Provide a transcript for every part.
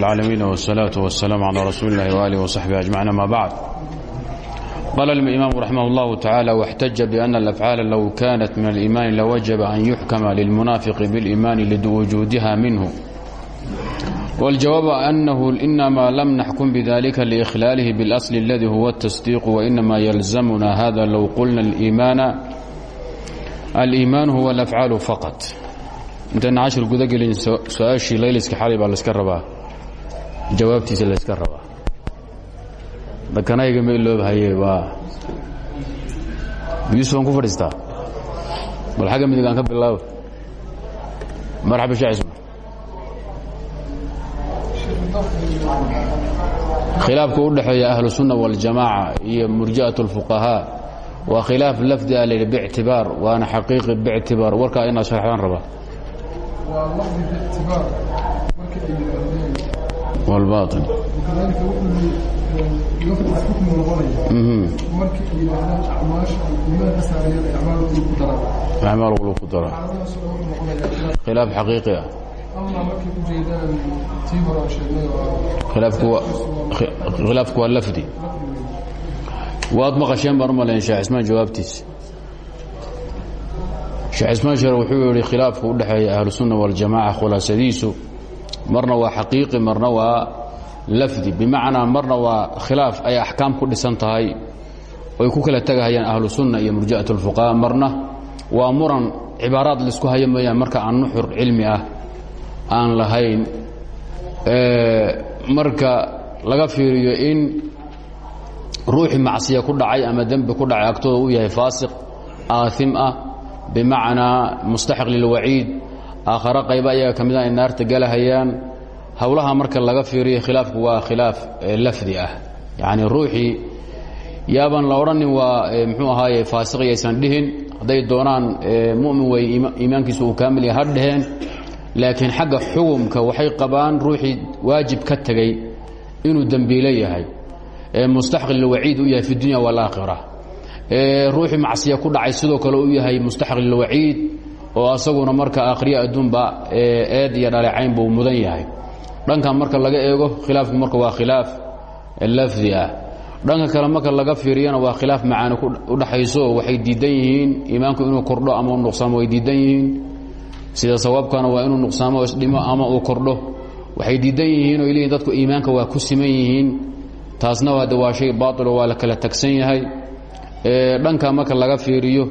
العالمين والصلاة والسلام على رسول الله وآله وصحبه أجمعين ما بعد قال الإمام رحمه الله تعالى واحتج بأن الأفعال لو كانت من الإيمان لوجب أن يحكم للمنافق بالإيمان لوجودها منه والجواب أنه إنما لم نحكم بذلك لإخلاله بالأصل الذي هو التصديق وإنما يلزمنا هذا لو قلنا الإيمان الإيمان هو الأفعال فقط intayn cashir guda gelin su-aashii layliska xalay baa layska rabaa jawaabtiisa layska rabaa dakanayga ma iloobahaye waa yuusuf aan ku fadhiistaa bal xagga midig aan ka bilaabo marxaba shee cisma khilaafka u dhexeeya ahlu sunna waاljamaaca iyo murji'aة اlfuqahaa waa khilaaf lafdi a layidhi bictibaar waana xaqiiqi bictibaar warkaa inaad sharxdaan rabaa walbaain mhm. acmaal lg ku dara khilaaf xaqiiqi ah. Khilaafku waa lafdi. Waad maqasheen baan u malayn sheekh cismaan jawaabtiisa. Sheekh cismaan share wuxuu yihi khilaafku udhexeeya ahlusunna waljamaaca khulaasadiisu marna waa xaqiiqi marna waa lafdi. Bimacnaa marna waa khilaaf ay axkaam ku dhisan tahay oy ku kala tegahayaan ahlusunna iyo murji'at اlfuqaha marna waa muran cibaaraad la isku haya mooyaan marka aan nuxur cilmi ah aan lahayn. Marka laga fiiriyo in ruuxii macsiya ku dhacay ama dembi ku dhacay agtooda uu yahay faasiq aaim ah bimacnaa mustaxiq lilwaciid aakhare qayba ayaga ka mida ay naarta galahayaan. Howlaha marka laga fiiriyo khilaafku waa khilaaf lafdi ah. Yacni ruuxii yaaban la odhanin waa muxuu ahaaye faasiq yaysan dhihin. Hadday doonaan mu'min wey iimaankiisu uu kaamil yahay ha dheheen laakiin xagga xugumka waxay qabaan ruuxii waajib ka tegey inuu dembiilo yahay. Mustaxiq lilwaciid u yahay fi dunya waalaakhira ruuxii macsiya ku dhacay sidoo kale u yahay mustaxiq lilwaciid oo asaguna marka akhriya adduunba eed iyo dhaleecayn buu mudan yahay. Dhankan marka laga eego khilaafku marka waa khilaaf lafdi ah. Dhanka kale marka laga fiiriyana waa khilaaf macaani u dhaxayso waxay diidan yihiin iimaanku inuu kordho ama u nuqsaamo way diidan yihiin. Sida sawaabkana waa inuu nuqsaamo o isdhimo ama uu kordho. Waxay diidan yihiin oo leeyihiin dadku iimaanka waa ku siman yihiin. Taasna waa shay baatilo waa la kala tagsan yahay. Dhanka marka laga fiiriyo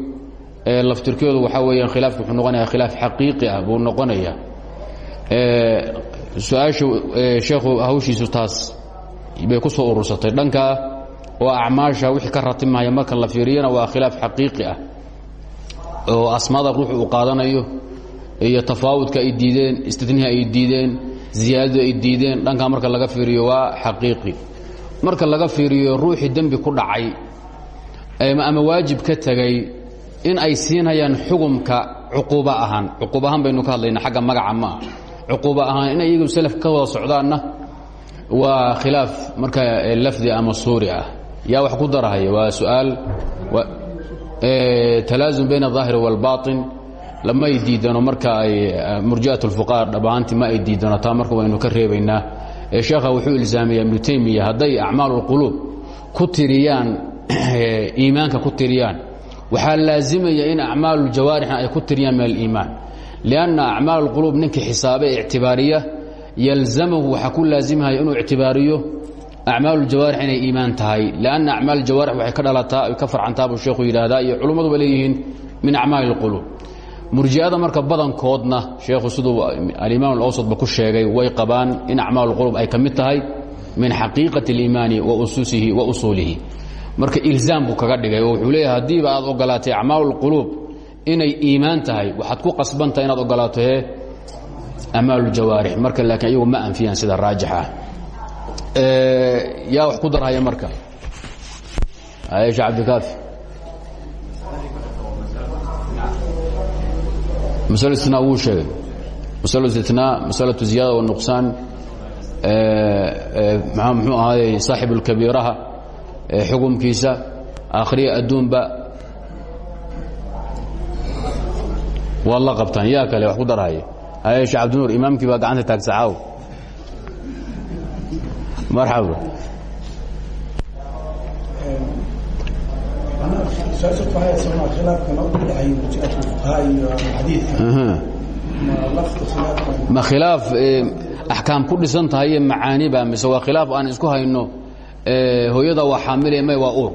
laftirkeedu waxaa weeyaan khilaafku wuxuu noqonaya khilaaf xaqiiqi ah buu noqonaya. Su'aashu sheekhu hawshiisu taas bay ku soo urursatay. Dhankaa oo acmaasha wixii ka ratimaya marka la fiiriyana waa khilaaf xaqiiqi ah oo asmaada ruuxu uu qaadanayo iyo tafaawudka ay diideen istidniha ay diideen ziyaadadu ay diideen dhankaa marka laga fiiriyo waa xaqiiqi. Marka laga fiiriyo ruuxii dembi ku dhacay ama waajib ka tegey in ay siinayaan xugumka cuquubo ahaan cuquub ahaan baynu ka hadlayna xagga magaca ma ah cuquubo ahaan inay iyagu salaf ka wada socdaanna waa khilaaf marka lafdi ama suuri ah yaa wax ku darahaya waa su-aal talaasum bayna الظaahiri wاlbaطin lama ay diidano marka ay murji'at اlfuqaha dhabaanti ma ay diidano taa marka waynu ka reebaynaa sheekha wuxuu ilzaamaya ibnu taymiya hadday acmaal اlquluub ku tiriyaan iimaanka ku tiriyaan waxaa laazimaya in acmaal jawaarixna ay ku tiriyaan min aliimaan lianna acmaal اlquluub ninkii xisaabe ictibaariya yalzamahu waxaa ku laazimhaya inuu ictibaariyo acmaal اljawaarix inay iimaan tahay lianna acmaal jawaarix waxay ka dhalataa ay ka farcantaa buu sheekhu yidhaahdaa iyo culummaduba leeyihiin min acmaali اlquluub murji'ada marka badankoodna sheekhu siduu alimaam alawsadba ku sheegay way qabaan in acmaal اlquluub ay ka mid tahay min xaqiiqati اliimaani wa ususihi wa usuulihi marka ilzaam buu kaga dhigay oo wuxuu leeyahay haddiiba aad ogolaatay acmaal اlquluub inay iimaan tahay waxaad ku qasbantahay inaad ogolaato hee acmaal اljawaarix marka laakiin iyagu ma anfiyaan sida raajix ah yaa wax ku darhaya marka aisha cabdikaafi masalo istinaa wuu sheegay masalo istinaa masalatu ziyaada wanuqsaan muxuu ahaayey saaxib اlkabiiraha xukumkiisa akhriya adduunba waad la qabtaan. Yaa kale wax ku darhaya haye sheekh cabdinuur imaamkii baa gacanta taagsa caaw. Marxaba. Ma khilaaf axkaam ku dhisan tahay iyo macaaniba mise waa khilaaf aan isku hayno hooyada waa xaamile mah waa uur.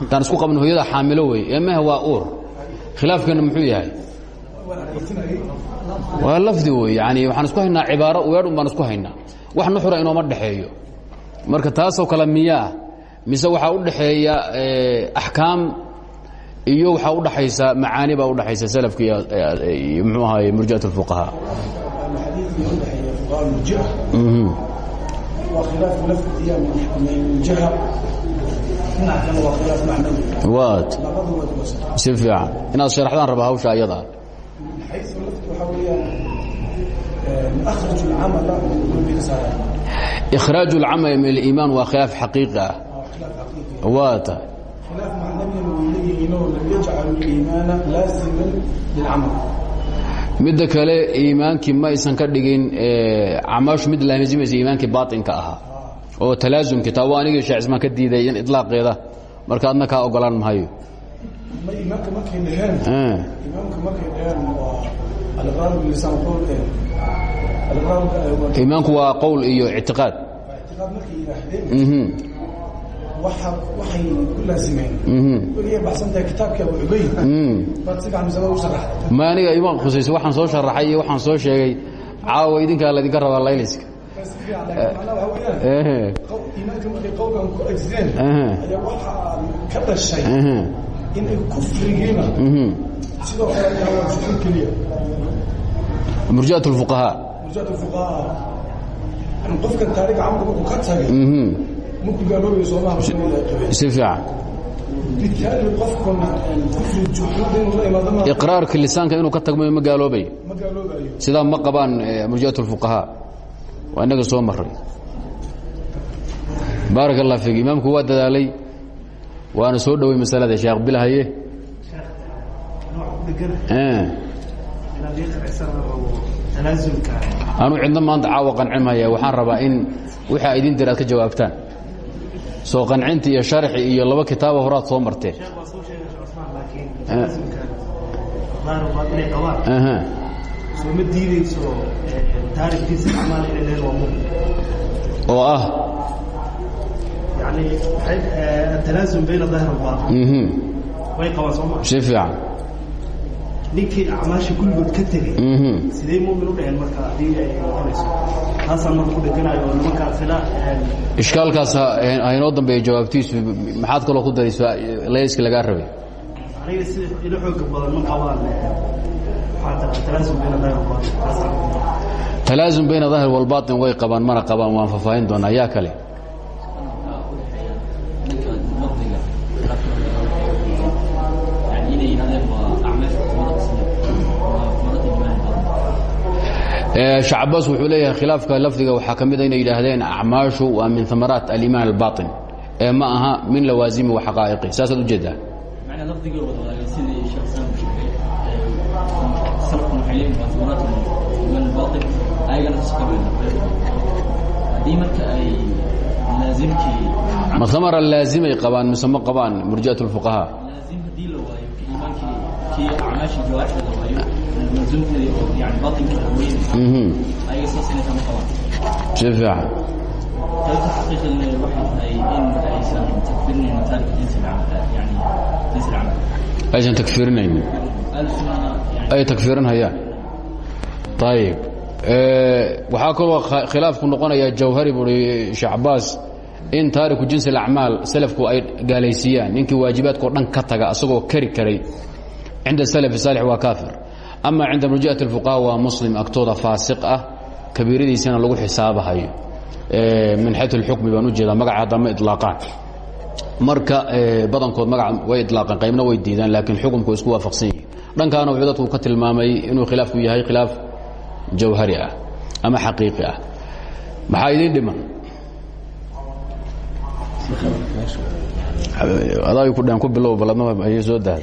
Haddaan isku qabno hooyada xaamilo wey mah waa uur. Khilaafkeena muxuu yahay? Waa lafdi wey yani waxaan isku haynaa cibaaro weedhun baan isku haynaa. Wax nuxura inooma dhexeeyo marka taasoo kale miyaa mise waxaa u dhaxeeya axkaam iyo waxaa u dhaxaysa macaani baa udhaxaysa salafka iyo mxuu ahaay murjiat اlfuqahaa waad si fiican inaad sharaxdaan raba hawsha ayadaa إkhraaج الcamal min اliimaan waa khilaaf xaqiiqi ah waa ta midda kale iimaankii ma aysan ka dhigin camaashu mid laamizimaysa iimaankii baaطinka ahaa oo talaazumkii taa waa anigii sheekh ismaan ka diiday in iطlaaqeeda marka adna kaa ogolaan mahayo. Imaamka markay qowlkeen iimaanku waa qowl iyo ictiqaad ictiqaad markay yidhaahdeen waxa waxay ku laasimeen weliya baxsantahay kitaabkii abu cubayd baad si fiican masalada u sharaxday ma aniga ima khusayso waxaan soo sharaxay iyo waxaan soo sheegay. Caawa idinkaa laydinka rabaa layliska. Iimaanka markay qowlkan ku ajzeen ayaa waxaa ka dhashay in ay kufrigiina sidoo kale shuxur keliya. Murjiat اlfuqahaa murjiat fuqahaa. Yani qofkan taariga camalka markuu ka tagay si fiican iqraarka lisaanka inuu ka tagmayo ma gaaloobayo sidaa ma qabaan murjiat اlfuqahaa waa inaga soo maray baarak allah fiik. Imaamku waa dadaalay waana soo dhowey masalada sheekh bilhaye anu cidna maanta caawa qancin maya waxaan rabaa in wixaa idin dir aad ka jawaabtaan soo qancinti iyo sharxi iyo laba kitaaba horaad soo marteen waa mumin oo ah. Yani atalaasum ninkii acmaasha kulligood ka tegey. Sidee mumin u dhaheen marka haddii ay noqonayso? Taasaan marka ku dheganayo oo nimanka khilaa ishkaalkaas hainoo dambeeya jawaabtiisu maxaad kaloo ku daraysa layliska lagaa rabay? Aniga sida ilo xooga badan ma qabaan talaasum bayna daahir walbaatin way qabaan mana qabaan waan faahfaahin doonaa yaa kale shacbaas wuxuu leeyahay khilaafka lafdiga waxaa ka mida inay yidhaahdeen acmaashu waa min amaraat alimaan albaaطin ee ma aha min lawaasimi wa xaqaa'iqi. Saasaad u jeedaa ma amara laazimay qabaan mise ma qabaan murjiat اlfuqahaa si fiican aysan takfiirinaynin ay takfiirinhayaan ayib waxaa kaloo khilaafku noqonaya jawhari buui sheekh cabaas in taariku jinsi اlacmaal salafku ay gaalaysiiyaan ninkii waajibaadkao dhan ka taga asagoo kari karay cinda salaf saalix waa kaafir ama cinda murji'at اlfuqaha waa muslim agtooda faasiq ah kabiiradiisana lagu xisaabahayo min xayu اlxukmi baan u jeedaa magaca hadda ma ilaaqaan marka badankood magaca way ilaaqeen qaybna way diidaan laakiin xukumku isku waafaqsan yihi dhankaana wuxuu dadku ka tilmaamay inuu khilaafku yahay khilaaf jawhari ah ama xaqiiqi ah maxaa idiin dhiman adaay ku dheen ku bilow baladnaba ayay soo dahay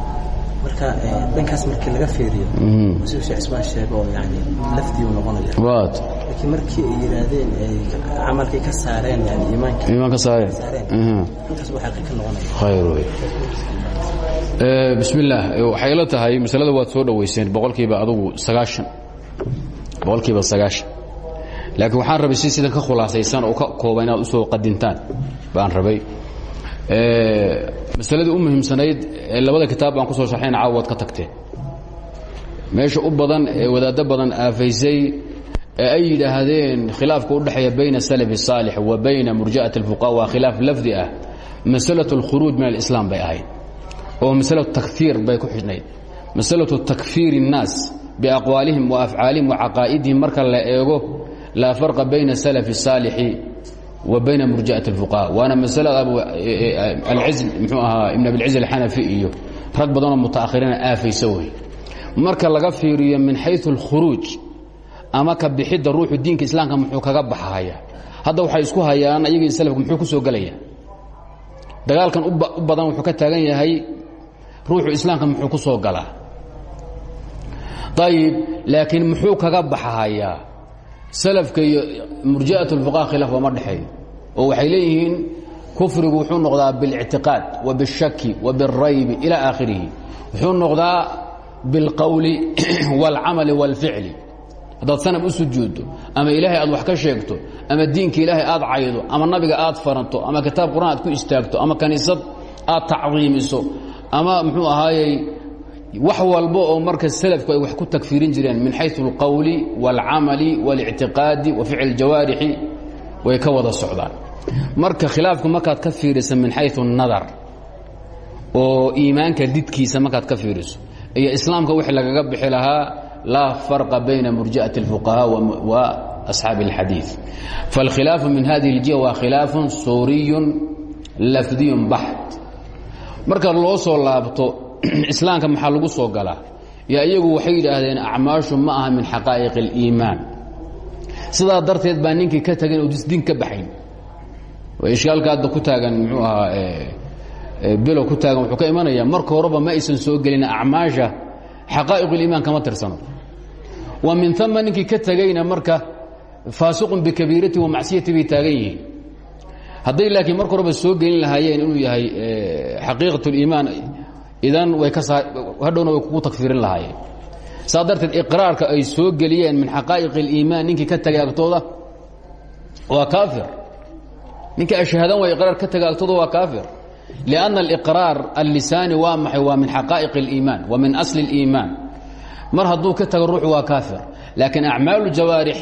marka eh, dhankaas markii laga fiiriyo mhm siduu sheekh cismaan sheego oo yacni lafdii uu noqonaya waad laakiin markii ay yidhaahdeen ay camalkii ka saareen yani iimaankii iimaan ka saare saareen mhm halkaas buu xaqiiqa noqonaya. Khayr wey. Eh, bismi illaah eh, waxay la tahay masalada waad soo dhoweyseen boqolkiiba adugu sagaashan. Boqolkiiba sagaashan. Laakiin waxaan rabay si sidan ka khulaasaysan oo ka kooban inaad u soo qadintaan baan rabay. Eh, masaladii u muhiimsanayd ee labada kitaab baan ku soo sharxayn caawaad ka tagteen meesha u badan ee wadaaddo badan aafaysay ee ay yidhaahdeen khilaafka udhexeeya bayna salafi saalix wa bayna murja'ati alfuqaha waa khilaaf lafdi ah. masalatu alkhuruuj min alislaam bay ahayd. Oo masalatu takfiir bay ku xidhnayd. Masalatu takfiiri innaas biaqwaalihim wa afcaalihim wa caqaa'idihim marka la eego laa farqa bayna salafi saalixi wa bayna murji'ati اlfuqaha waana alciz mxuu ahaa ibn abilciz alxanafi iyo rag badanoo mutaakhiriina aafaysa wey marka laga fiiriyo min xayu اlkhuruuj ama ka bixidda ruuxu diinka islaamka muxuu kaga baxahaya hadda waxay isku hayaan ayagii salafku muxuu ku soo gelaya dagaalkan u ba- u badan wuxuu ka taagan yahay ruuxu islaamka muxuu ku soo galaa ayib laakiin muxuu kaga baxahayaa salafka iyo murji'at اlfuqaha khilaaf ooma dhexeeyo oo waxay leeyihiin kufrigu wuxuu noqdaa biاlاctiqaad wa biالshaki wa biالraybi ilى aakhirihi wuxuu noqdaa biاlqowli wاlcamali wاlficli haddaad sanab u sujuuddo ama ilaahay aad wax ka sheegto ama diinka ilaahay aad caydo ama nabiga aad faranto ama kitaab qur'aan aad ku istaagto ama kaniisad aad tacdiimiso ama muxuu ahaayey wax walba oo marka salafku ay wax ku takfiirin jireen min xayu اlqowli wاlcamali wاlictiqaadi wa ficl اljawaarixi way ka wada socdaan marka khilaafku markaad ka fiirisa min xayu الnadar oo iimaanka didkiisa markaad ka fiiriso iyo islaamka wixii lagaga bixi lahaa laa farqa bayna murji'ati اlfuqahaa wa asxaabi اlxadiiث faاlkhilaafu min hadihi اljiha waa khilaafu suuriyu lafdiyu baxt marka loo soo laabto islaamka maxaa lagu soo galaa yo iyagu waxay yidhaahdeen acmaashu ma aha min xaqaa'iq اliimaan sidaa darteed baa ninkii ka tagan oo disdiin ka baxayn ishkaalka hadda ku taagan muxuu ahaa bilow ku taagan wuxuu ka imanaya marka horeba ma aysan soo gelin acmaasha xaqaa'iq اliimaan kama tirsano wa min ثama ninkii ka tegayna marka faasiqun bikabiirati wa macsiyati bay taagan yihiin hadday laakiin marka horeba soo gelin lahaayeen inuu yahay xaqiiqaة اliimaan idan way ka hadhowna way kugu takfiirin lahaayeen saa darteed iqraarka ay soo geliyeen min xaqaa'iq اliimaan ninkii ka tegay agtooda waa kaafir ninkii ashhadan waa iqraar ka tegay agtooda waa kaafir لأن الإقراar الlisaani waa maxay waa min xaqaa'iq الإimaan wa min asli الإimaan mar hadduu ka tago ruux waa kaafir laakiin acmaal الjawaarix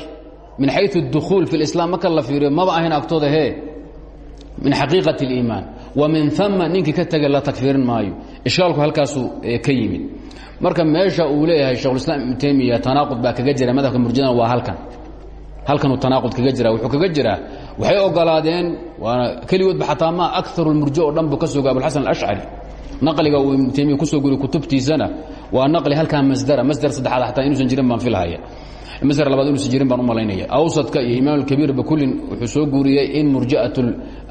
min xayثu الdukhuul fi الإسlam marka la fiiriyo maba ahayn agtooda he min xaqiiqaة الإimaan wa min ثama ninkii ka tegay la takfiirin maayo. Ishkaalku halkaasuu ka yimid. Marka meesha uu leeyahay shekhuliسlam ibnu temiya tanaaqud baa kaga jira. Madhabka murjidana waa halkan. Halkanuu tanaaqud kaga jira. Wuxuu kaga jiraa waxay ogolaadeen waana keligoodba xataa ma akaru murji oo dhan buu ka sooga abuxasan alashcari naqliga uu ibnu temiya ku soo guriy kutubtiisana waa naqli halkaa masdara masdar saddexaad xataa inuusan jirin baan filhaya masdar labaad inuusan jirin baan u malaynaya. Awsadka iyo imaam alkabiirba kullin wuxuu soo guuriyey in murji'at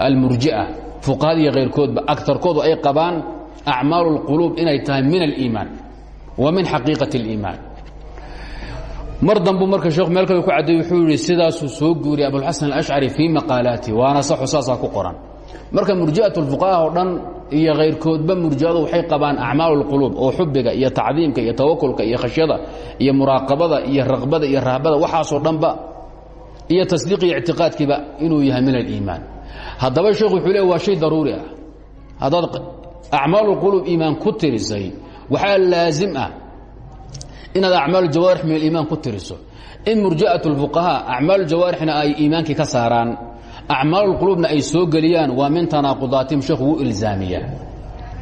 almurji'a fuqahada iyo kayrkoodba agarkoodu ay qabaan acmaalu اlquluub inay tahay min aliimaan wa min xaqiiqati اliimaan mar dambu marka sheekhu meel kale ku cadday wuxuu yidhi sidaasuu soo guuriyay abulxasan alashcari fii maqaalaati waana saxu saasaa ku qoran marka murji'at اlfuqaha oo dhan iyo kayrkoodba murji'adu waxay qabaan acmaalu اlquluub oo xubiga iyo tacdiimka iyo tawakulka iyo khashyada iyo muraaqabada iyo raqbada iyo rahbada waxaasoo dhanba iyo tasdiiq iyo ictiqaadkiiba inuu yahay min aliimaan haddaba sheekhu wuxuu le waa shay daruuri ah haddaad acmaalu اlquluub iimaan ku tirisay waxaa laazim ah inaad acmaal jawaarix min aliimaan ku tiriso in murji'at اlfuqahaa acmaal jawaarixna ay iimaankii ka saaraan acmaal اlquluubna ay soo geliyaan waa min tanaaqudaatihim sheekhu wuu ilzaamiyaa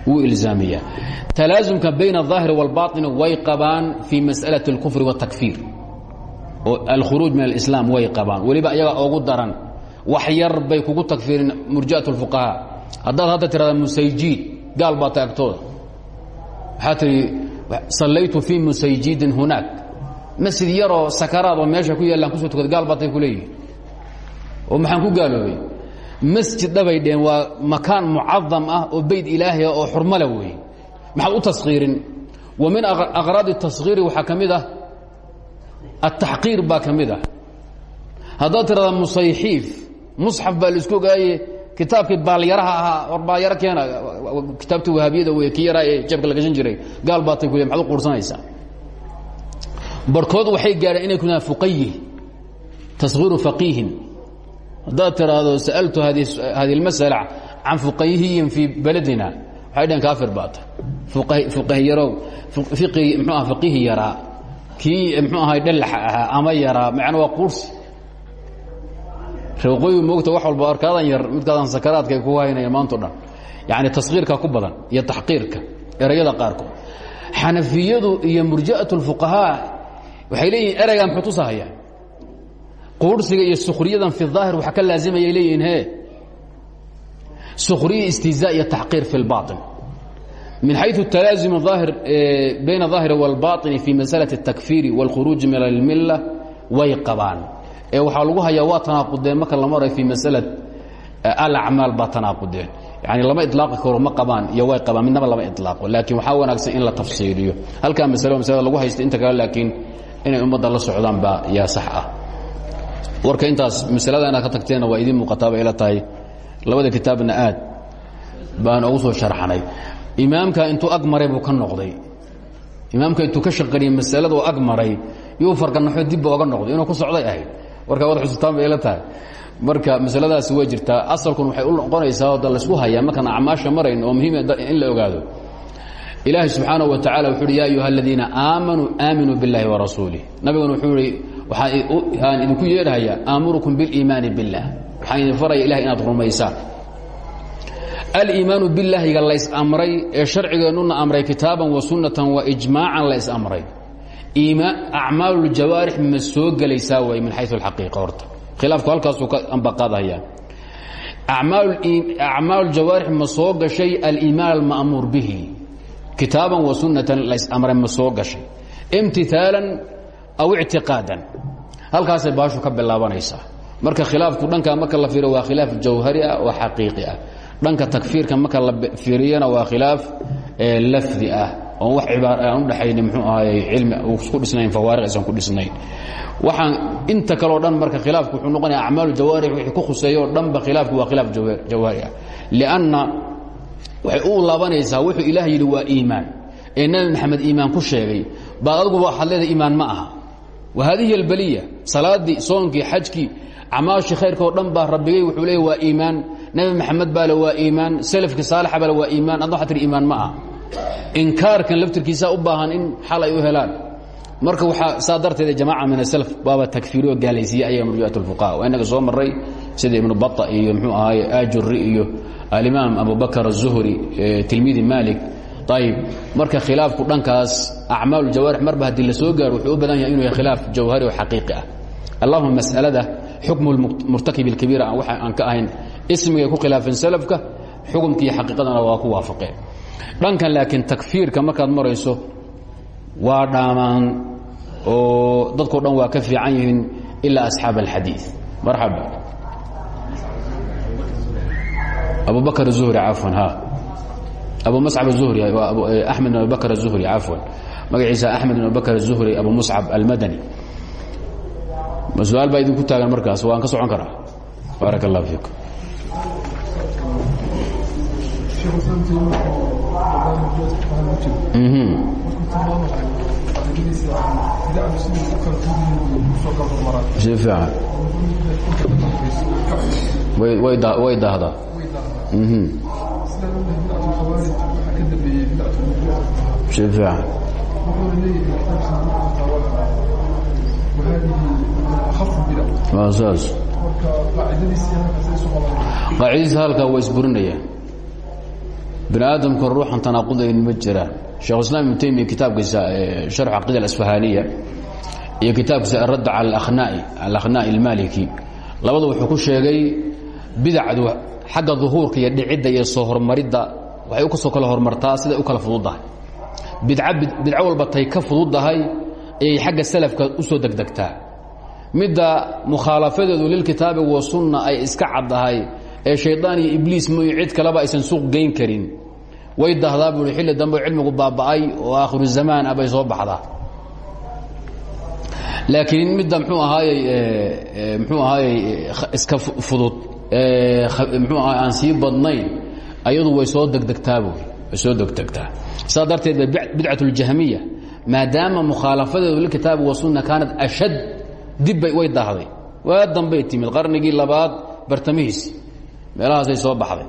wuu ilzaamiyaa talaasumka bayna الظaahiri wاlbaطini way qabaan fii masأalaة اlkufri wالtakfiir oo alkhuruuj min alislaam way qabaan weliba ayagaa ogu daran wax yar bay kugu takfiirin murji'at اlfuqahaa haddaad hadda tirahda musayjiid gaal baa taagtooda. Waxaa tihi sallaytu fii musayjidin hunaak. Masjid yaroo sakaraadoo meesha ku yaallaan ku soo tukada gaal baatay ku leeyihiin oo maxaan ku gaaloobay? Masjid dhabay dheen waa makaan mucadam ah oo beyt ilaahiya oo xurmale weeye. Maxaad u taskiirin wa min aqraadi taskhiiri waxaa ka mid ah ataxqiir baa ka mid ah. Haddaad tirahda musayxiif musxaf baa la isku ogaaye. Kitaabkii baalyaraha ahaa war baalyaro keena. Kitaabtii wahaabiyada wey kii yaraa ee jeebka la gashan jiray. Gaal baatay ku le maxad u quursanaysaa? Barhkood waxay gaadheen inay ku yidhahan fuqayih taskhiiru faqiihin. Haddaad tiraahdo sa'altu hadi اlmasأala can fuqahiyin fii beledina waxay dhaheen kaafir baata fuqahiyarow ihi mxuu aha faqihi yaraa. Kii mxuu ahay dhalaxa ahaa ama yaraa. Macna waa quursi reeqooyi moogta wax walba arkaadan yar midkaadan sakaraadka ku haynaya maanto dhan yani taskhiirka ku badan iyo taxqiirka erayada qaarkood xanafiyadu iyo murji'aة الfuqahaa waxay leeyihin ereygaa muxuu tusahaya quursiga iyo sukhriyadan fi الظaahir waxa ka laazimayay leeyihiin he sukhriya istihzaa iyo taxqiir fi اlbaطin min xayثu talaazum aahir bayna الظaahiri wاlbaطini fi masalaة الtakfiiri wاlkhuruuji min اlmila way qabaan ee waxaa lagu hayaa waa tanaaqudeen marka la maray fi masala alacmaal baa tanaaqudeen. Yani lama ilaaqi karo ma qabaan iyo way qabaan midnaba lama ilaaqo laakiin waxaa wanaagsan in la tafsiiriyo. Halkaa masalo masalada lagu haysta inta kale laakiin inay ummadda la socdaan baa yaa sax ah. Warka intaas masalada inaad ka tagteenna waa idiin muuqataa bay ila tahay. Labada kitaabna aad baan ugu soo sharxanay. Imaamka intuu ag maray buu ka noqday. Imaamka intuu ka shaqariyey masalada ag maray yuu farganaxo dibba oga noqday inuu ku socday ahayd warkaa wad xusuutaan bay ila tahay marka masaladaasi way jirtaa asalkun waxay u noqonaysaa oo da laysku hayaa markaan acmaasha marayn oo muhiim in la ogaado ilaahay subxaanaه wa tacala wuxu uhi ya ayuha aladiina aamanuu aaminuu biاllahi warasuulih nabiguna wuxuu ihi waxaan idinku yeedhahayaa aamurukum biاliimaani biاllah waxaan idin faraya ilahay inaad rumaysaan aliimaanu biاllaahiga lays amray ee sharcigeennuna amray kitaaban wa sunnatan wa ijmaacan lays amray acmaal اjawaarix ma soo gelaysaa way min xayu اaqiiqa horta. Khilaafku halkaasuu ka ambaqaadhaya acmaal jawaarix ma soo gashay aliimaan alma'muur bihi. Kitaaban wa sunnatan lays amray ma soo gashay. Imtihaalan aw ictiqaadan. Halkaasay baashu ka bilaabanaysaa. Marka khilaafku dhanka marka la fiiriyo waa khilaaf jawhari ah oo xaqiiqi ah. Dhanka takfiirka marka la fiiriyana waa khilaaf lafdi ah oon wax cibaar aan u dhexayni mxuu ahaayey cilmi ku dhisnayn fawaariq aysan ku dhisnayn. Waxaan inta kaleo dhan marka khilaafku wuxuu noqonaya acmaalu jawaarix wixii ku khuseeyo o dhanba khilaafku waa khilaaf jawhari ah lianna waxay u laabanaysaa wuxuu ilaah yidhi waa iimaan. Ee nebi maxamed iimaan ku sheegay baad adiguba waxaad leedahay iimaan ma aha. Wa haadihi albaliya salaaddii soonkii xajkii acmaashii khayrka oo dhan baa rabbigay wuxuu leeya waa iimaan. Nebi maxamed baa le waa iimaan. Selafkii saalixa baa le waa iimaan. Adna waxaa tihi iimaan ma aha inkaarkan laftirkiisaa u baahan in xal ay u helaan marka waaa saa darteed jamaaca min aslf baaba takfiiriyo gaalaysiiye ayaga murjiat اlfuqaha waa inaga soo maray sida ibnu baa iyo mxuu ahaay ajuri iyo alimaam abubakr الzuhri tilmiidi malik ayb marka khilaafku dhankaas acmaal jawaarix marba haddii la soo gaaro wuxuu u badan yahay inuu yahay khilaaf jawhari oo xaqiiqi ah allahuma masalada xukmu murtakib اkabiira waxa aan ka ahayn ismigay ku khilaafeen salafka xukumki iyo xaqiiqadana waa ku waafaqeen dhankan laakiin takfiirka markaad marayso waa dhaamaan oo dadko dhan waa ka fiican yihiin ilaa asxaab alxadiid marxaba abu bakr الzuhri cafwan ha abu muscab الzuhri axmed bin abi bakr الzuhri cafwan magaciisa axmed bin abi bakr الzuhri abu muscab almadani ma su-aal baa idinku taagan markaas waan ka socon karaa baarak اllah fiikum way dahdaa qaacidadiisa halkaa waa isburinayaan bini aadamka ruuxan tanaaqudayn ma jiraan shekhuiسlam ibnu taymiya kitaabkiisa sharxu caqida alasfahaniya iyo kitaabkiisa aradd cala alakhnaa'i almaliki labada wuxuu ku sheegay bidacdu xagga duhuurka iyo dhicidda iyo soo hormaridda waxay u ka soo kala hormartaa siday u kala fududahay. Bidco walba tay ka fududdahay ayay xagga salafka u soo degdegtaa. Midda mukhaalafadeedu lilkitaabi wa sunna ay iska caddahay ee shaydaan iyo ibliis mooye cid kaleba aysan suuq geyn karin. Way dahdaa buui xilli dambe cilmigu baaba'ay oo aakhiru zamaan ah bay soo baxdaa. Laakiin midda mxuu ahaayey mxuu ahaayey iska fudud mxuu ahaay aan sii badnayn ayadu way soo degdegtaa buui way soo degdegtaa. Saa darteed ba bidcat اljahmiya maadaama mukhaalafadeedu lilkitaabi wasunna kaanad ashad dibbay way dahday waa dambay timid qarnigii labaad bartamihiisi meelahaasay soo baxday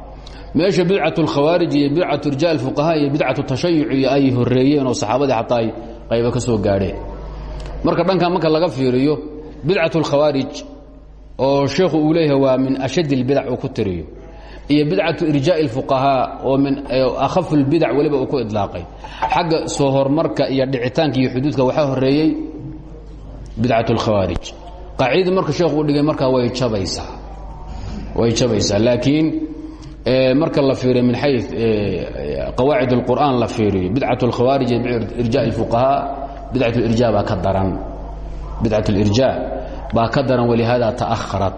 meesha bidcat اlkhawaarij iyo bidcat irja اfuqahaa iyo bidcat tashayuc iyo ay horeeyeen oo saxaabadii xataa ay qayba ka soo gaadheen marka dhankan marka laga fiiriyo bidcat اlkhawaarij oo sheekhu uu leeyahay waa min ashad اlbidac uu ku tiriyo iyo bidcatu irjaaء اfuqahaa oo min akhaf اlbidac weliba uu ku idlaaqay xagga soo hormarka iyo dhicitaanka iyo xuduudka waxaa horeeyey bidcat اlkhawaarij qaacidadii marka sheekhu u dhigay markaa way abaysaa way jabaysaa laakiin marka la fiiriyo min xay qawaacid اlqur'aan la fiiriyo bidcat اlkhawaarij iyo irjaaء اfuqahaa bidcat اlirja baa ka daran bidcat اlirjaa baa ka daran walihaada ta'aharat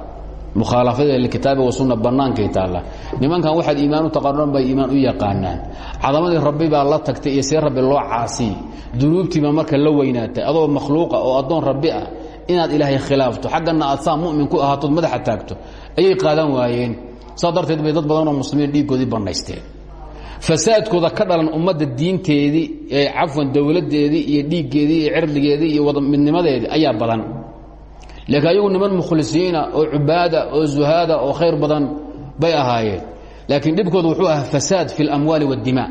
mukhaalafadee likitaabi wasunna bannaankay taalla nimankan waxaad iimaan u taqaanoon bay iimaan u yaqaanaan cadamadii rabbi baa la tagtay iyo see rabbi loo caasiy dunuubtiiba marka la weynaatay adoo makhluuqa oo addoon rabbi ah inaad ilaahay khilaafto xaggana aad saa mu'min ku ahaatood madaxa taagto ayay qaadan waayeen saa darteed bay dad badanoo muslimiin dhiiggoodii bannaysteen fasaadkooda ka dhalan ummadda diinteedii ee cafwan dowladdeedii iyo dhiiggeedii iyo cirdigeedii iyo wada midnimadeedii ayaa badan laakiin ayagu niman mukhlisiina oo cubaada oo zuhaada oo khayr badan bay ahaayeen laakiin dhibkooda wuxuu ahaa fasaad fi اlamwaali wاdima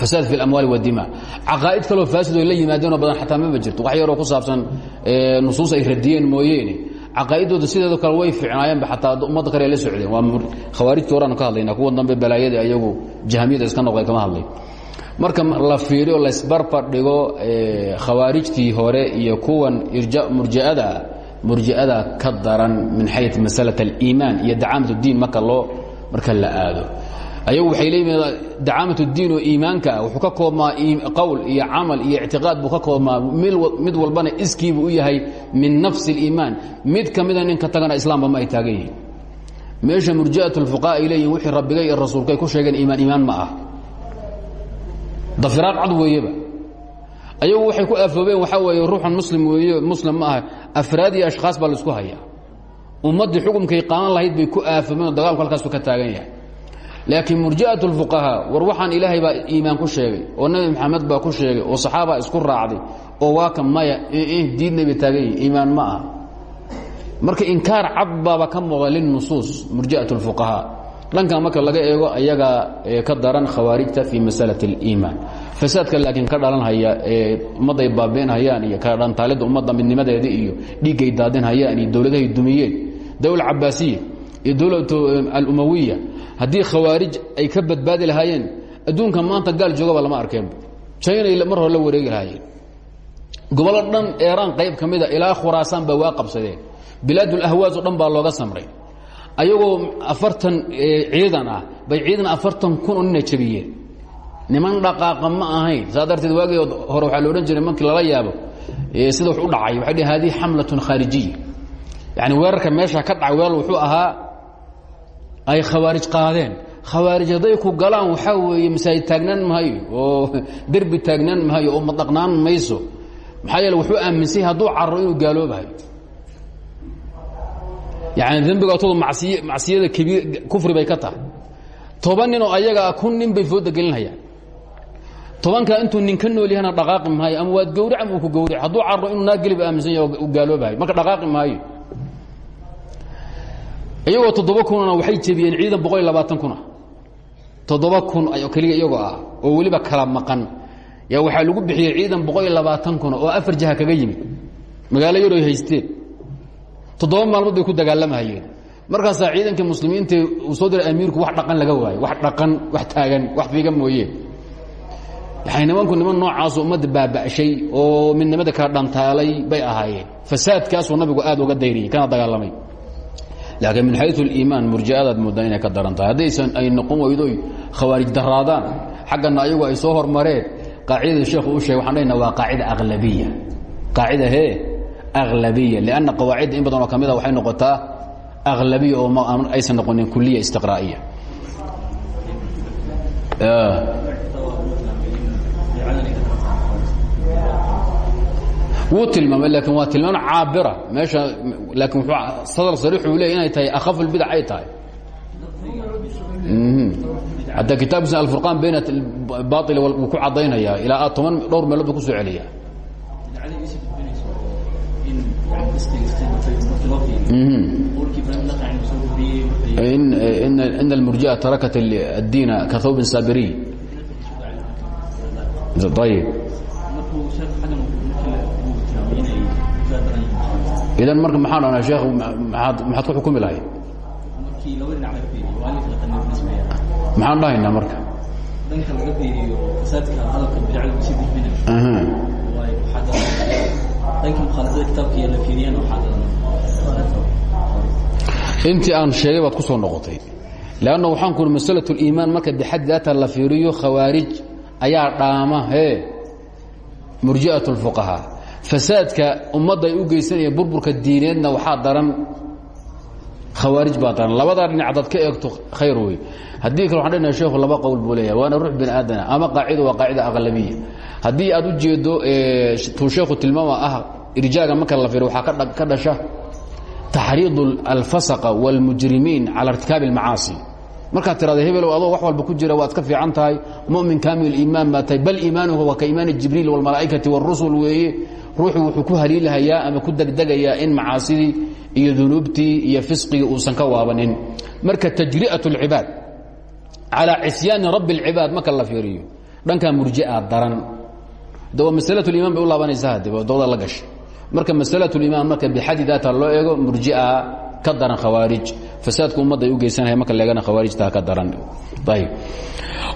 fasaad fi اlamwaali wاdima caqaa'id kaloo faasid oy la yimaadeenoo badan xataa maba jirto wax yaroo ku saabsan nusuus ay radiyeen mooyeene caqaaidooda sideedo kale way ficnaayeenba xataa ummadda kale ay la socdeen. Waa khawaarijtii horaanu ka hadlaynaa kuwa dambe balaayadii ayagu jahmiyada iska noqday kama hadlay marka la fiiriyo laysbarbar dhigo khawaarijtii hore iyo kuwan murjiadaa murji'ada ka daran min xayu masalaة اliimaan iyo dacaamatu diin marka loo marka la aado ayagu waxay leeyihiin dacaamat اdiin oo iimaanka ah wuxuu ka koobmaa qowl iyo camal iyo ictiqaad buu ka koobmaa mid walbana iskiibu u yahay min nafsi اliimaan mid ka mida ninka tagana islaamba ma ay taagan yihiin meesha murji'aة اlfuqaha ay leeyihin wixii rabbigay iyo rasuulkay ku sheegeen iimaan iimaan ma ah dafiraad cad weeyeba ayagu waxay ku aafoobeen waxaa weeye ruuxan muslim weeye muslim ma aha afraad iyo ashkhaas baa laisku hayaa ummaddii xukumkay qaadan lahayd bay ku aafoobeen oo dagaalku halkaasu ka taagan yahay laakiin murji'at اlfuqahaa war waxaan ilaahay baa iimaan ku sheegay oo nebi maxamed baa ku sheegay oo saxaabaa isku raacday oo waa ka maya diidnay bay taagan yihin iimaan ma aha marka inkaar cad baaba ka muuqda linusuus murji'at اlfuqahaa dhankan marka laga eego ayagaa ka daran khawaarijta fii masalaة اliimaan fasaadka laakiin ka dhalanhaya ummadday baabi'inhayaan iyo kala dhantaalidda ummadda midnimadeeda iyo dhiiggay daadinhayaan iyo dowladahay dumiyeen dowla cabaasiya iyo dowlad alumawiya haddii khawaarij ay ka badbaadi lahaayeen adduunka maanta gaal joogaba lama arkeen. Jinay mar hore la wareegi lahaayeen. Gobollo dhan eeraan qayb ka mida ilaa khuraasaan baa waa qabsadeen. Bilaadulahwaas o dhan baa looga samray. Ayagoo afartan ciidan ah bay ciidan afartan kun oo nina jabiyeen niman dhaqaaqa ma ahayn. Saa darteed waagii hore waxaa la odhan jiray markii lala yaabo sida wax u dhacay waxay dhh hadihi xamlatun khaarijiya yani weerarka meesha ka dhacay weerar wuxuu ahaa ay khawaarij qaadeen. Khawaarij hadday ku galaan waxaa weeye masaajid taagnaan maayo oo derbi taagnaan maayo oo madaqnaan mayso. Maxaa yeele wuxuu aaminsay hadduu carro inuu gaaloobahayo yani dembigaatoodu masiy macsiyada kabiir kufri bay ka tahay. Toban nin oo ayagaa kun nin bay fooda gelinhayaan tobankaa intuu nin ka nool yahana dhaqaaqi maayo ama waad gawric ama uu ku gawric hadduu carro inuu naa geliba aaminsan yahay u gaaloobahayo marka dhaqaaqi maayo iyagoo toddoba kunna waxay jebiyeen ciidan boqol iyo labaatan kuna toddoba kun keliya iyagoo ah oo weliba kala maqan. Yaa waxaa lagu bixiyey ciidan boqol iyo labaatan kuna oo afar jaha kaga yimid. Magaalo yaroy haysteen toddoba maalmood bay ku dagaalamahayeen. Markaasaa ciidankii muslimiinta uu soo diray amiirku wax dhaqan laga waayo. Wax dhaqan wax taagan wax fiiga mooye. Yani nimanku niman noocaasu ummadda baaba'shay oo midnimada kala dhantaalay bay ahaayeen. Fasaadkaasuu nabigu aad uga dayriyey kana dagaalamay laakiin min xayu اliimaan murji'adaad moodaan inay ka daran tahay ay noqon weydoy khawaarij daraadaan xaggana ayagu ay soo hormareen. Qaacidada sheekhu u sheegay waxaan waa qaacida aqlabiya. Qaacida he aqlabiya. Lianna qawaacidda in badan oo ka mid a waxay noqotaa aqlabiya oo aysan noqonin kuliya istiqraa'iya wuu tilmaamay laakiin waa tilmaam caabira. Meesha laakiin wuxuu sadar sariix uu leeyahy inay tahay akhafu lbidac ay tahay. Mhm. Xataa kitaabkiisa alfurqaan bayn baail wuu ku caddaynaya ilaa a toban dhowr meelood buu ku soo celiya mhm. in almurjia tarakat addiina ka hawbin saabiriy ayb idan marka maxaa dhanaa sheekh maxaad ku xukumi lahay maxaan dhahaynaa marka dhanka laga fiiriyo fasaadka hadalka bidacda uu sii gudbinayo dhanka mukhaalafada kitaabka iyo la fiiriyana waxaa intii aan sheegay baad ku soo noqotay leanna waxaan ku uri masalaة اliimaan marka bixaddi daata la fiiriyo khawaarij ayaa dhaama he murji'aة الfuqahaa fasaadka ummadda ay u geysanaya burburka diineedna waxaa daran khawaarij baa daran labadaa dhinac hadaad ka eegto khayr wey haddii kale waxaan dhenaha sheekhu laba qowl buu leeyahay waana ruux bini aadana ama qaacida waa qaacida aqlabiya haddii aad u jeedo tuu sheekhu tilmaama ah irjaaga marka la fiiriyo waxaa ka dhasha taxriidu alfasaqa wاlmujrimiin cala irtikaabi اlmacaasi markaad tirahda hebelow adoo wax walba ku jira waad ka fiican tahay mumin kaamil iimaan baa tahay bal iimaanuhu waa ka iimaani jibriil wاlmalaa'ikati wاrusul weeye ruuxu wuxuu ku haliilahayaa ama ku degdegayaa in macaasidii iyo dunuubtii iyo fisqigii uusan ka waabanin marka tajri'aة اlcibaad calىa cisyaani rabi اlcibaad marka la fiiriyo dhankaa murji'a daran de waa masalaة اliman bay u laabanaysa hade dooda la gashay marka masalaة اlimaan marka bixadi daata loo eego murji'a ka daran khawaarij fasaadka ummadda u geysanaya marka leegana khawaarijta haka daran. Ayb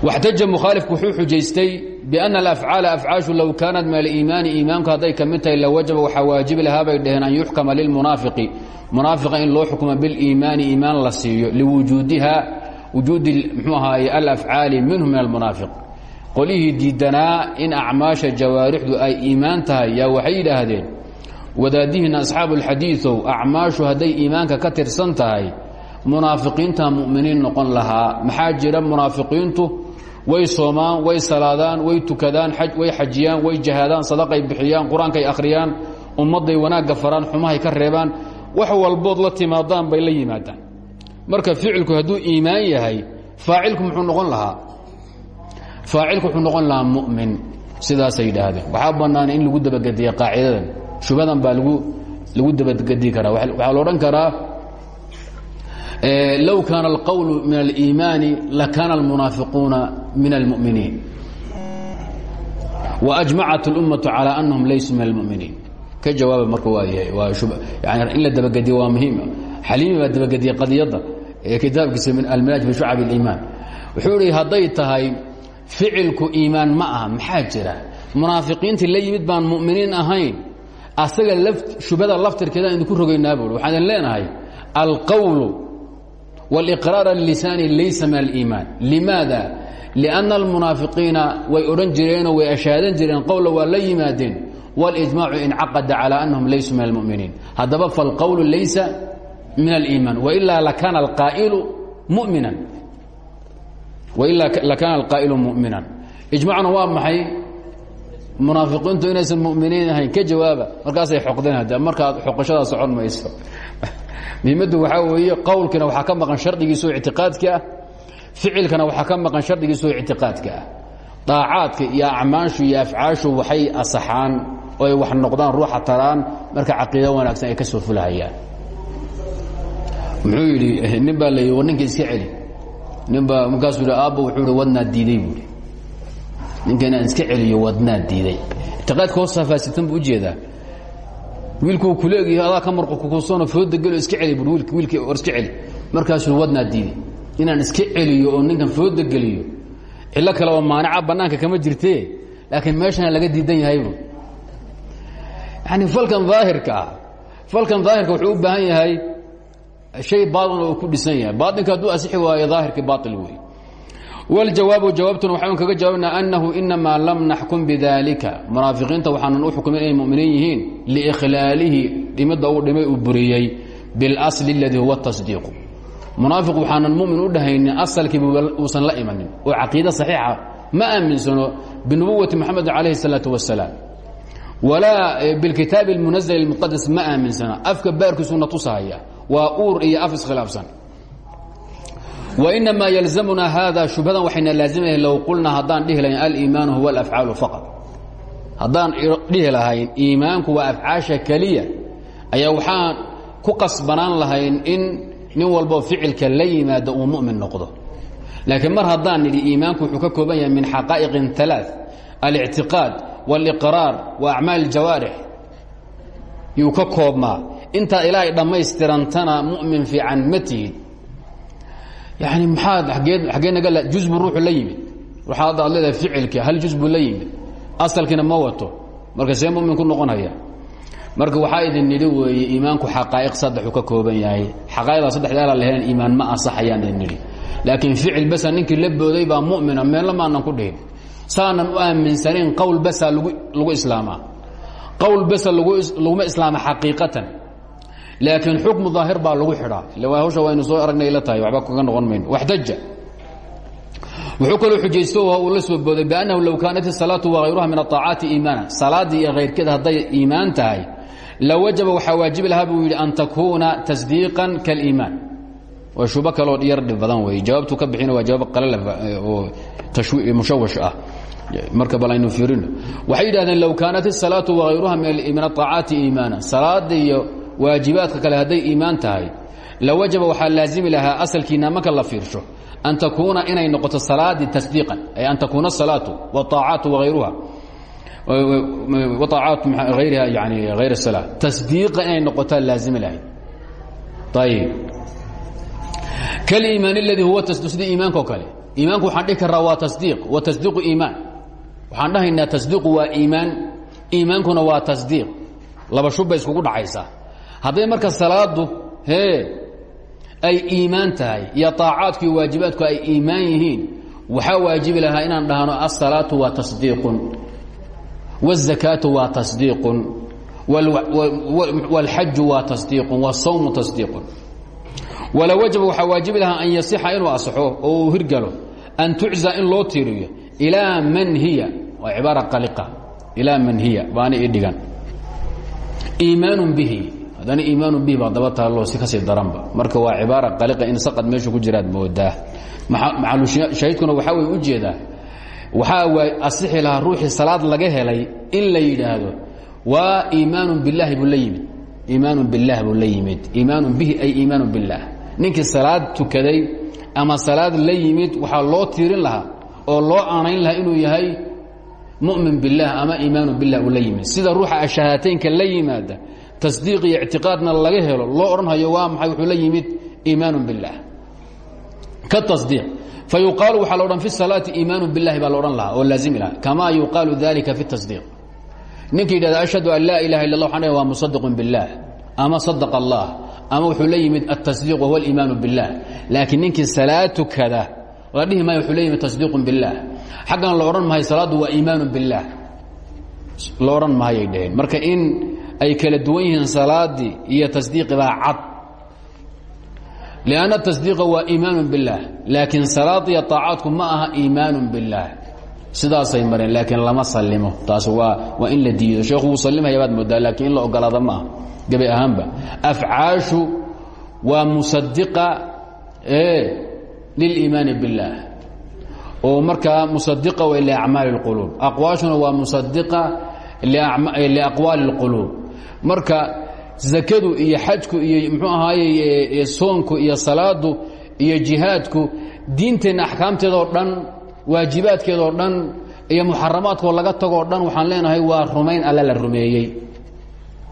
waxtaja mukhaalifku wuxuu xujaystay bianna alafcaala afcaashu low kaanat min aliimaani iimaanku hadday ka mid tahay lawajaba waxaa waajibi lahaa bay dhaheen an yuxkama lilmunaafiqi. Munaafiqa in loo xukmo biliimaani iimaan la siiyo liwujuudiha wujuudi mxuu ahaaye alafcaali minhu min almunaafiq. Qolihii diidanaa in acmaasha jawaarixdu ay iimaan tahay yaa waxay yidhaahdeen wadaadihiina asxaabu alxadiiow acmaashu hadday iimaanka ka tirsan tahay munaafiqiinta mu'miniin noqon lahaa. Maxaa jira munaafiqiintu? Way soomaan way salaadaan way tukadaan way xajiyaan way jahaadaan sadaqay bixiyaan qur'aankay akhriyaan ummadday wanaagga faraan xumahay ka reebaan. Wax walbood la timaadaan bay la yimaadaan. Marka ficilku hadduu iimaan yahay faacilku muxuu noqon lahaa? Faacilku wuxuu noqon lahaa mu'min. Sidaasay yidhaahdeen. Waxaa bannaan in lagu dabagediya qaacidadan shubadan baa lagu dabagedi karaa. Waxaa la odhan karaa low kaana alqowlu min aliimaani lakaana almunaafiquuna min almuminiin waajmacat اlummatu calى anahum laysuu min almuminiin ka jawaaba marka waa yahay waa yani in la dabagediyo waa muhiim xaliimi baa dabagediyey qadiyadda ee kitaabkiisa min alminaaj fi shucab اliimaan wuxuu ihi hadday tahay ficilku iimaan ma aha maxaa jira munaafiqiintii la yimid baan muminiin ahayn asaga shubada laftirkeedaan idinku rogaynaa buui waxaan idin leenahay alqowlu واlإqrاar الlisaani laysa min الإimaan لmaada لأnna الmunaafiqiina way odhan jireenoo way ashaadan jireen qowla waa la yimaadeen واlإجmaacu incaqada calى أnahum laysuu min الmؤminiin haddaba faاlqowlu laysa min الإimaan وإlaa lakaana اlqaa'ilu muؤminan وإlaa lakaana اlqaa'ilu muؤminan iجmacna waa maxay munaafiqiintu inaysan mu'miniin ahayn ka jawaaba markaasay xoqdeen hadde markaad xoqashadaa socon mayso muhiimaddu waxaa weeye qowlkina waxaa ka maqan shardigiisoo ictiqaadka ah ficilkana waxaa ka maqan shardigiisoo ictiqaadka ah. Daacaadka iyo acmaashu iyo afcaashu waxay asaxaan oo ay wax noqdaan ruuxa taraan marka caqiido wanaagsan ay ka soo fulahayaan. Muxuu yidhi nin baa war ninka iska celi. Nin baa markaasuu yidhi aabba wuxuu ihi wadnaa diiday buuhi ninka inaan iska celiyo wadnaa diiday ictiqaadka hoos faasitan buu u jeedaa wiilkuu kuleegyahay adaa ka marqo kukusoona fooda gelo iska celi bui wiilk wiilkii war iska celi. Markaasuu wadnaa diiday inaan iska celiyo oo ninkan fooda geliyo cillo kale oo maanica bannaanka kama jirtee laakiin meeshana laga diidan yahaybu yani falkan daahirka ah falkan daahirka wuxuu u baahan yahay shay baatin oo ku dhisan yahay. Baatinka hadduu asixi waayo daahirkii baail wey wاljawaabu jawaabtuna waxaan kaga jawaabnaa annahu inamaa lam naxkum bidalika munaafiqiinta waxaanan u xukumin inay muminiin yihiin liikhlaalihi dhimidda uu dhimay uu buriyey biاlasli اladii huwa اtasdiiqu munaafiq waxaanan mumin u dhahaynin asalkiiba uusan la imanin oo caqiide saxiixa ma aaminsano binubuwati moxamed calayhi الsalaaةu wasalaam walaa bilkitaabi اlmunazl اlmuqadas ma aaminsana afka baarkiisuna tusahaya waa uur iyo af iskhilaafsan winamaa ylzamuna haada shubhadan waxayna laazimah low qulnaa haddaan dhihi lahayn aliimaanu huwa alafcaalu faqad haddaan dhihi lahayn iimaanku waa afcaasha keliya ayaa waxaan ku qasbanaan lahayn in nin walbo ficilka la yimaado uu mumin noqdo laakiin mar haddaan nidhi iimaanku wuxuu ka kooban yahay min xaqaa'iqin alaa alictiqaad waliqraar wa acmaal jawaarix yuu ka koobmaa intaa ilaahay dhammaystirantana mumin fiican ma tihid yani maxaad agee xaggee naga juz buu ruuxu la yimid ruuxa hadda ad leedahay ficilka hal juz buu la yimid asalkiina ma wato marka see mumin ku noqonaya marka waxaa idin nidhi weeye iimaanku xaqaa'iq saddexuu ka kooban yahay xaqaa'iqdaa saddexdaala lahayn iimaan ma ansaxayaan idin nidhi laakiin ficil basa ninkii la booday baa mu'mina meelna maanan ku dhihin saanan u aaminsanayn qowl basaa lagu lagu islaamaa qowl basa laguma islaama xaqiiqatan laakiin xukmu daahir baa lagu xidhaa. Waa hawsha waynu soo aragnay la tahay waxba kaga noqon mayno. Waxtaja wuxuu kaloo xujaysto oo la soo booday biannahu low kaanat isalaatu wahayruha min aطaacaati iimaana. Salaaddii iyo hayrkeeda hadday iimaan tahay la wajaba waxaa waajibi lahaa buu an takuuna tasdiiqan kaliimaan. Waa shubo kaloo yar dhib badan weeye. Jawaabtu ka bixina waa jawaab qalala oo mushawash ah. Marka bal fiirino. Waxay yidhahdeen low kaanat isalaatu wahayruha min aطaacaati iimaana. Salaada iyo waajibaadka kale hadday iimaan tahay la wajaba waxaa laazimi lahaa asalkiina marka la fiirsho an takuuna inay noqoto salaadii tasdiiqan ay an takuuna asalaatu wاطaacaatu wayruha aacaat ayriha yani hayr الsalaa tasdiiqan inay noqotaa laazimi lahayd ayib kaliimaan اladii huwa sida iimaanka o kale iimaanku waxaan dhihi karaa waa tasdiiq wa tasdiiqu iimaan waxaan dhahaynaa tasdiiqu waa iimaan iimaankuna waa tasdiiq laba shub bay iskugu dhacaysaa hadday marka salaadu hee ay iimaan tahay iyo طaacaadku iyo waajibaadku ay iimaan yihiin waxaa waajibi lahaa inaan dhahno aلsalaaةu waa taصdiiqun والزakaaةu waa taصdiiqun واlxaju waa taصdiiqun والsawmu taصdiiqun wala wajaba waxaa waajibi lahaa an yasixa inuu asaxo oo uu hirgalo an tucza in loo tiiriyo ilaa man hiya waa cibaara qaliqa ilaa man hiya baana ii dhigan iimaan bihi haddana iimaanu bihi baa daba taalloo si ka sii daranba. Marka waa cibaara qaliqa in saqad meesha ku jiraad moodaa. Maxalushahiidkuna waxaa way u jeedaa. Waxaa asixi lahaa ruuxii salaad laga helay in la yidhaahdo waa iimaanu billaahi buu la yimid. Iimaanu billaah buu la yimid. Iimaanu bihi ay iimaanu billaah. Ninkii salaad tukaday ama salaad la yimid waxaa loo tiirin lahaa oo loo aanayn lahaa inuu yahay mu'min billaah ama iimaanu billah uu la yimid. Sida ruuxa ashahaataynka la yimaada tasdiiq iyo ictiqaadna laga helo loo odhanhayo waa maxay wuxuu la yimid iimaanu biاllah ka tasdiiq fayuqaalu waxaa la odhan fi salaati iimaanu biاllahi baa la odhan lahaa oo laazimi lahaa kama yuqaalu dalika fi tasdiiq ninka yidhahda ashhadu an laa ilaha illa allah waxaan waa musadiqun biاllah ama sadaq allah ama wuxuu la yimid atasdiiq wahuwa aliimaanu biاllah laakiin ninkii salaad tukada la dhihi maayo wuxuu la yimid tasdiiqun biاllah xaggan la odhan mahayo salaaddu waa iimaanu biاllah la odhan mahayay dhaheen marka in ay kala duwan yihiin salaadii iyo tasdiiqibaa cad. Lanna tasdiiqa waa iimaanu billaah laakiin salaad iyo aacaadku ma aha iimaanu billaah. Sidaasay mareen laakiin lama salimo taas waa waa in la diido. Sheekhu sallimaya baad moodaa laakiin la ogolaada maaha gabi ahaanba. Afcaashu waa musadiqa liliimaani billaah. Oo markaa musadiqa way liacmaali اlquluub aqwaashuna waa musadiqa liaqwaali اlquluub marka zakadu iyo xajku iyo mxuu ahaaye soonku iyo salaadu iyo jihaadku diinteenna axkaamteedoo dhan waajibaadkeedoo dhan iyo muxaramaadkoo laga tagoo dhan waxaan leenahay waa rumayn alla la rumeeyey.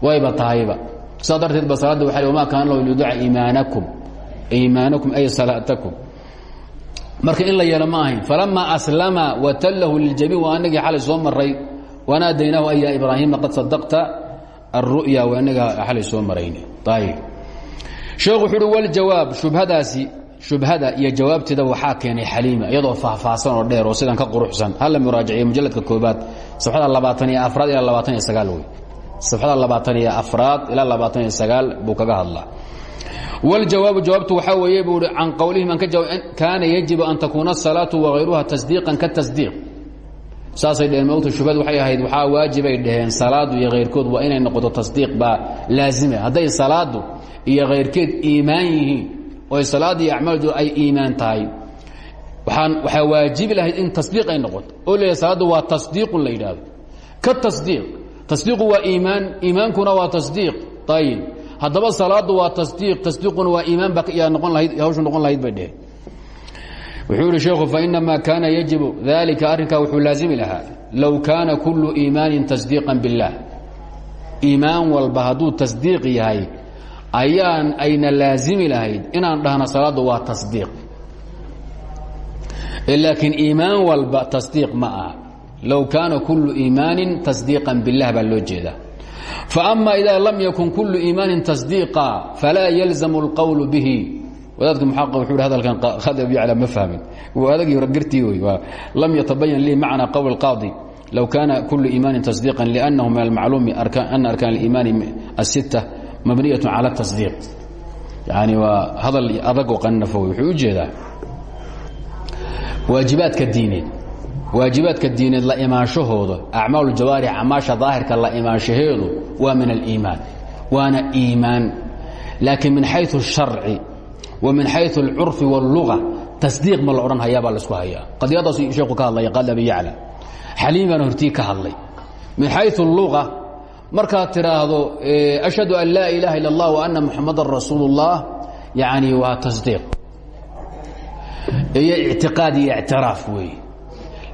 Wayba tahayba. Saa darteed ba salaadda waa wama kaana lahu liduca iimaanakum. Iimaanakum ay salaatakum. Marka in la yeelo ma ahayn. Falama aslama watallahu liljabiin waa anagii xalay soo maray wanaadaynaahu ay ya ibraahima qad sadaqta aلru'ya waa inaga xalay soo marayni ayb sheekhu wuxu uhi wljawaab shubhadaasi shubhada iyo jawaabteeda waxaa keenay xaliima iyadoo faahfaahsan oo dheer oo sidan ka quruxsan hala muraajaciye mujalladka koobaad safxada labaatan iyo afraad ilaa labaatan iyo sagaal wey safxada labaatan iyo afraad ilaa labaatan iyo sagaal buu kaga hadlaa wاljawaabu jawaabtu waxaa weeye buu i can qowlihim an ka jawaab kaana yajibu an takuuna الsalaaةu wagayruha tasdiiqan katasdiiq saasay dheheen mowta shubhad waxay ahayd waxaa waajibay dhaheen salaadu iyo kayrkood waa inay noqoto tasdiiq baa laazima hadday salaadu iyo kayrkeed iimaan yihiin oy salaada iyo acmaaldu ay iimaan tahay waaan waxaa waajibi lahayd in tasdiiq ay noqoto. Oo la salaaddu waa tasdiiqun la yidhaahdo. Ka tasdiiq tasdiiqu waa iimaan iimaankuna waa tasdiiq. Ayib haddaba salaadu waa tasdiiq tasdiiquna waa iimaan ba yaa noqon lahayd hawshu noqon lahayd bay dheheen wuxuu yidhi sheekhu fainama kaana yajibu dalika arrinkaa wuxuu laazimi lahaa. Low kaana kullu iimaanin tasdiiqan biاllah iimaan walba hadduu tasdiiq yahay ayaan ayna laazimi lahayd inaan dhahno salaaddu waa tasdiiq. Laakiin iimaan walba tasdiiq ma aha. Low kaana kullu iimaanin tasdiiqan billah baa loo jeedaa. Faama idaa lam yakun kullu iimaanin tasdiiqa falaa yalzamu اlqowlu bihi wadaadka muaq wuxuu hi hadalkan khadab yacla ma fahmin. Waa adagii hore gartii wey lam yatabayan lii macna qowl qaadi low kaana kulu iimaani tasdiiqan liannahu min almacluumi ana arkaan aliimaani asitta mabniyatu cala tasdiiq yani waa hadal adag oo qannafo wuxuu u jeedaa. Waajibaadka diineed waajibaadka diineed la imaanshahooda acmaal jawaarix acmaasha daahirka la imaanshaheedu waa min aliimaan waana iimaan. Laakiin min xayu sharci min xayu اlcurfi wاlluga tasdiiq ma la odhan hayaa baa laisku hayaa qadiyadaasu sheeku ka hadlaya qaal abi yacla xaliim baana hortii ka hadlay min xayu اlluga markaad tidhaahdo ashhadu an laa ilaaha ila اllah wa ana muxamadan rasuul اllah yani waa tasdiiq iyo ictiqaad iyo ictiraaf weeye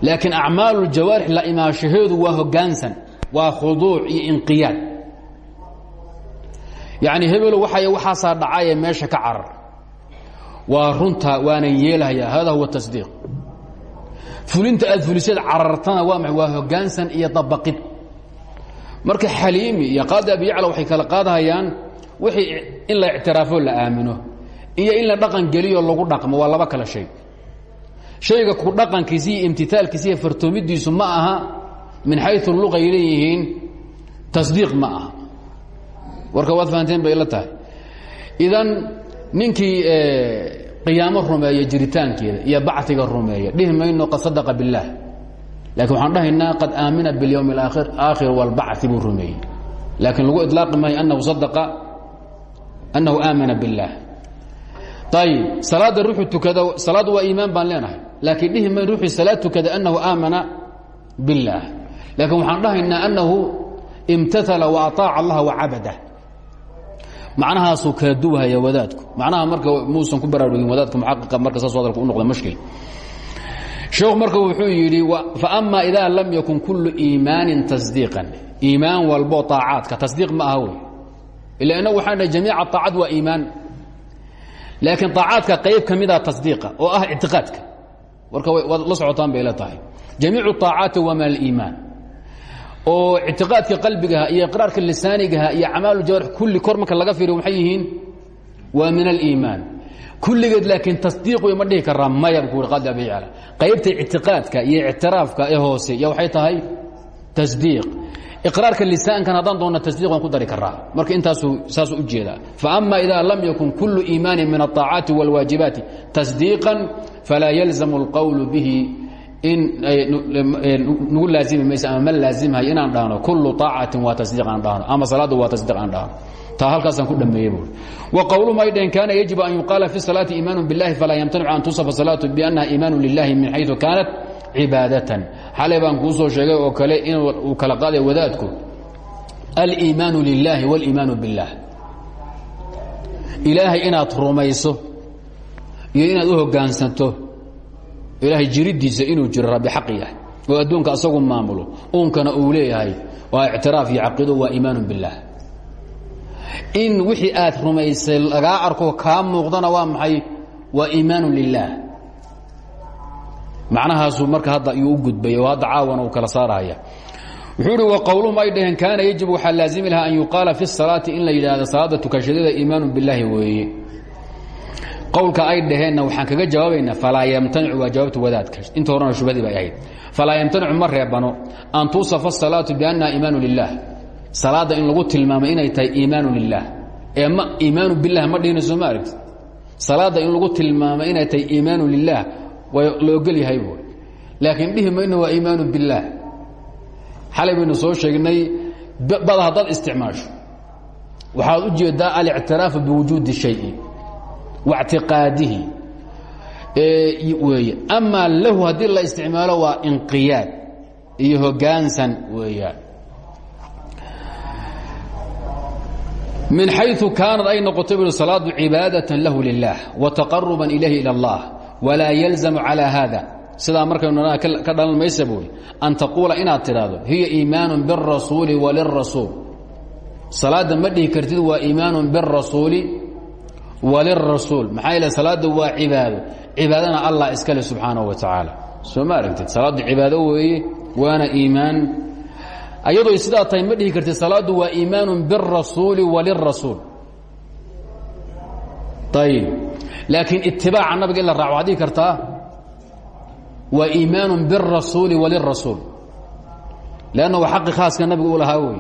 laakiin acmaal اljawaarix la imaashaheedu waa hogaansan waa khuduuc iyo inqiyaad yani hebelo waay waxaasaa dhacaye meesha ka carar waa runta waanan yeelhayaa hada huwa tasdiiq. Fulinta aad fuliseed carartana waa ma waa hogaansan iyo dabaqid. Marka xaliimi iyo qaadi abi yacla waxay kala qaadahayaan wixii in la ictiraafo la aamino iyo in la dhaqan geliyo lagu dhaqmo waa laba kala shay. Shayga ku dhaqankiisa iyo imtitaalkiisa iyo fartoomidiisu ma aha min xayu luqa ay leeyihiin tasdiiq ma aha. Warka waad fahanteen bay la tahay. Idan ninkii qiyaamo rumeeya jiritaankeeda iyo bactiga rumeeya dhihi mayno qad sadaqa biاllaah laakiin waxaan dhahaynaa qad aamina biاlyowm اaakhir aakhir wاlbacثi buu rumeeyey laakiin lagu iطlaaqi maayo anahu sadaqa annahu aamana biاllaah ayib salaadda ruuxuu tukada salaaddu waa iimaan baan leenahay laakiin dhihi mayn ruuxii salaad tukada annahu aamana biاllaah laakiin waxaan dhahaynaa annahu imtatala wa aطaaca allaha wacabada macnahaasuu kala duwhaya wadaadku. Macnaha marka muusan ku baraarugin wadaadka muxaqiqa marka saas hadalku u noqda mashkil sheekhu marka wuxuu yidhi faama ida lam yakun kullu iimaanin tasdiiqan. Iimaan walbo aacaadka tasdiiq ma aha wey. Ila inagu waxaan dhahay jamiica aacad waa iimaan. Laakiin aacaadka qayb ka mida tasdiiqa oo ah ictiqaadka. Warka la socotaan bay la tahay. Jamiicu aacaati waa min aliimaan oo ictiqaadka qalbigaha iyo iqraarka lisaanigaha iyo acmaal jawarix kulli kor marka laga fiiriyo maxay yihiin waa min aliimaan kulligeed laakiin tasdiiq wey ma dhihi karaa maya bu ui qaadi abi yacla qaybta ictiqaadka iyo ictiraafka ee hoose ya waxay tahay tasdiiq iqraarka lisaankan haddaan doonna tasdiq waan ku dari karaa marka intaasuu saasuu u jeedaa faama ida lam yakun kullu iimaanin min aلطaacaati wاlwaajibaati tasdiiqan falaa yalzamu اlqowlu bihi in nagu laazimi mayso ama ma laazimhayo inaan dhahno kullu طaacatin waa tasdiiq aan dhahno ama salaaddu waa tasdiiq aan dhahno taa halkaasaan ku dhameeyey buui wa qowluhum ay dhaheen kaana yajibu an yuqaala fi salaati iimaanu biاllahi falaa yamtanicu an tusafa salaatu biannaha iimaanu lilahi min xayثu kaanat cibaadatan xalay baan kuu soo sheegay oo kale in uu kala qaaday wadaadku aliimaanu lilahi wاliimaanu biاllah ilaahay inaad rumayso iyo inaad u hogaansanto ilaahay jiridiisa inuu jiro rabbi xaq yahay oo adduunka asagu maamulo uunkana uu leeyahay waa ictiraaf iyo caqiido waa iimaanu biاllah in wixii aad rumaysay lagaa arko kaa muuqdana waa maxay waa iimaanu lilah macnahaasu marka hadda ayuu u gudbay oo hadda caawana uu kala saaraya wuxuu uhi wa qowluhum ay dhaheen kaana yajibu waxaa laazimi lahaa an yuqaala fi الsalaati in la yidhaahdo salaada tukashadeeda iimaanu biاllaahi weeye qowlka ay dhaheenna waxaan kaga jawaabaynaa falaa yamtanicu waa jawaabta wadaadka. Inta horena shubhadii bay ahayd. Falaa yamtanicu ma reebano an tuusafa asalaatu biannaha iimaanu lilah salaadda in lagu tilmaamay inay tahay iimaanu lilah ee ma iimaanu bilah ma dhihina soo ma aragti? Salaadda in lagu tilmaamay inay tahay iimaanu lilah waa la ogol yahay buui laakiin dhihi mayno waa iimaanu billaah. Xalay baynu soo sheegnay bada haddaad isticmaasho waxaad u jeedaa alictiraafu biwujuudi shayi waاctiqaadihi weeye amaa lahu haddii la isticmaalo waa inqiyaad iyo hogaansan weeyaan min xayu kaanad ay noqotay bu salaadu cibaadaة lahu lilah وataqaruba ilayhi ilى اllah walaa yalzamu calى hada sidaa markaynu ka dhalan maysa buy an taquula inaad tidhaahdo hiya iimaanu biالrasuuli walirasuul salaadda ma dhihi kartid waa iimaanu biالrasuuli walirasuul maxaa yeele salaadda waa cibaado cibaadana allah iskale subxaanaه wa tacaala soo ma aragtid salaaddu cibaado weeye waana iimaan ayadoo sidaa tahay ma dhihi kartid salaaddu waa iimaanu biالrasuuli walirasuul ayb laakiin itibaaca nabiga in la raaco waxad dhihi kartaa waa iimaanu biالrasuuli walirasuul lanna waa xaqi khaaska nabigu u lahaa wey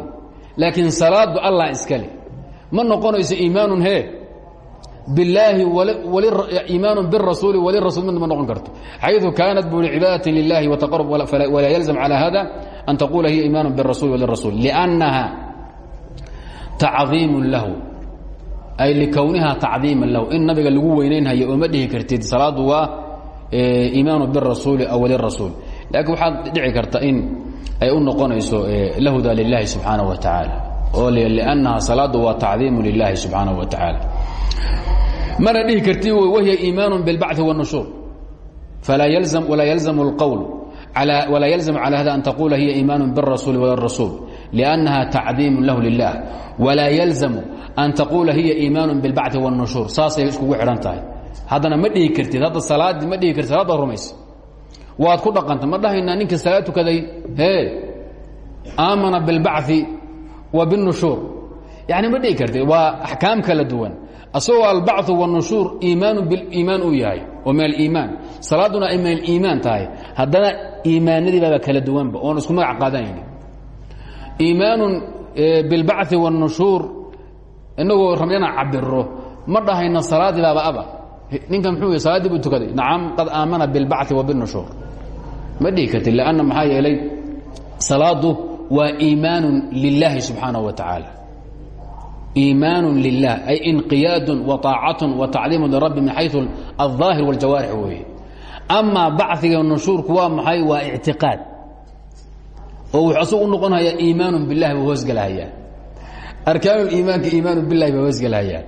laakiin salaadu allah iskale ma noqonayso iimaanun he bilaahi iimaanu biالrasuuli walirasuul mid ma noqon karto xayu kaanat bui cibaadaة lilahi وtaqarub walaa yalzam calى hada an taqula hiya iimaanu biالrasuuli walirasuul لأnnaha tacظiim lahu ay likowniha tacdiima lahu in nabiga lagu weynaynhayo oo ma dhihi kartid salaadu waa iimaanu birasuuli aw lirasuul laakiin waxaad dhici karta in ay u noqonayso lahuda lilahi subxaanaه wa tacaala oo lannaha salaadu waa tacdiimu lilahi subxaanaه wa tacaala mana dhihi karti wahiya iimaanu biاlbachi wالnushuur falaa yalzam walaa yalzamu اlqowl walaa yalzam calى hada an taqula hiya iimaanu biالrasuuli walirasuul liأnnaha tacdiimu lahu lilah walaa yalzamu an taquula hiya iimaanu biاlbachi wالnushuur saasay iskugu xidhan tahay haddana ma dhihi kartid hadda salaaddii ma dhihi kartid salaadda rumaysa waad ku dhaqanta ma dhahaynaa ninka salaad tukaday e aamana biاlbachi wa biالnushuur yani ma dhihi kartid waa axkaam kala duwan asagoo albachu wالnushuur iimaanu biliimaan uu yahay oo min aliimaan salaadduna ay min aliimaan tahay haddana iimaanadii baaba kala duwanba oon isku magac qaadanayni iimaanu biاlbachi wالnushuur inagoo rabna inaan cabiro ma dhahayna salaadii baaba aba ninkan muxuu salaaddii buu tukaday nacam qad aamana biاlbachi wa biالnushuur ma dhihi kartid lanna maxaa yeelay salaadu waa iimaanu lilahi subxaanaه wa tacaala iimaan lilah ay inqiyaadu waaacat watacliimu lirabbi min xayu alظaahir wاljawaarix weeye. Amaa baciga nushuurku waa maxay? Waa ictiqaad. Oo wuxuu asagu u noqonhayaa iimaanu bilahi buu hoosgelhayaa arkaan iimaanka iimaanu bilahi bay hoosgelhayaan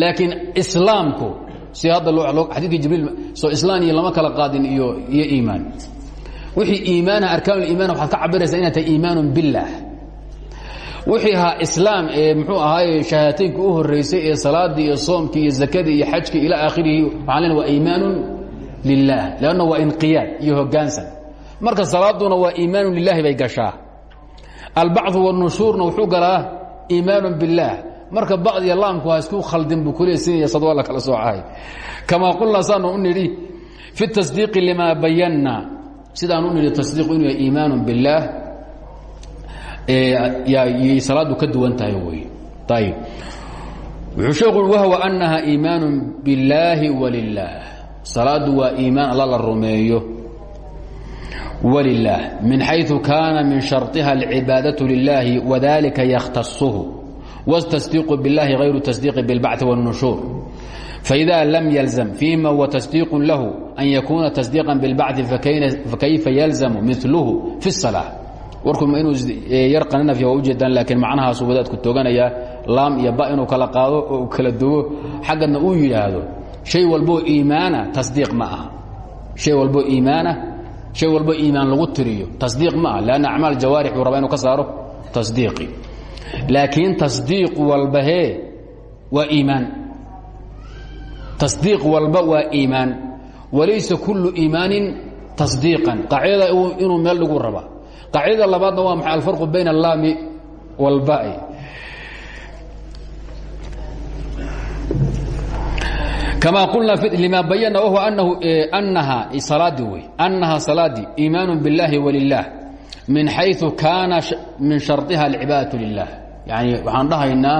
laakiin islaamku si hadda xadiidkii jibriil soo islaan iyo lama kala qaadin iyo iyo iimaan. Wixii iimaana arkaan iiman waxaad ka cabiraysaa inay tahay iimaanu bilah wixii ha islaam ee muxuu ahaaye shahaataynka u horeysay ee salaadii iyo soomkii iyo zakadii iyo xajkii ilaa aakhirihi waxaa lena waa iimaanun lilah lanna waa inqiyaad iyo hoggaansan. Marka salaaduna waa iimaanun lilaahi bay gashaa. Albacdu wanushuurna wuxuu galaa iimaanun billaah marka bacdiya laamku ha isku khaldin buu ku leesinaya sad waa la kala soocahay kamaa qulnaa saanu u nidhi fi tasdiiqi limaa bayanna. Sidaanu u nidhi tasdiiqu inuu yahay iimaanun billaah salaadu ka duwan tahay wey ayb wuxuu sheekhu wahwa annaha iimaanu biاllaahi walilah salaadu waa iimaan alla la rumeeyo wlilah min xayثu kaana min sharطiha اlcibaadaة lilahi wadalika yakhtasuhu wاtasdiiqu biاllahi غayru tasdiiqi biاlbachi wالnushuur faإida lam yalzam fima huwa tasdiiq lahu an yakuna tasdiiqa biاlbachi fakayfa yalzamu milhu fi الsalaaة warkuma inuu yar qaninafya waa ujeedaan laakiin macnahaasuu wadaadku tooganaya laam iyo ba inuu kala qaado oo uu kala duwo xaggana uu yidhaahdo shay walboo iimaana tasdiiq ma aha. Shay walboo iimaana shay walbo iimaan lagu tiriyo tasdiiq ma ah lanna acmaal jawaarix buu rabaa inuu ka saaro tasdiiqi. Laakiin tasdiiq walba hee waa iimaan. Tasdiiq walba waa iimaan. Walaysa kullu iimaanin tasdiiqan. Qaacidada inuu meel dhigu rabaa qaacidada labaadna waa maxay alfarqu bayna allaami wاlba'i كما قلنا لما بينا وهو أنه أنها صلاadي wy أنها صلاadي إيمان بالله ولله من حيث كان من شharطها العباadة لله يعني waxaan dhahaynaa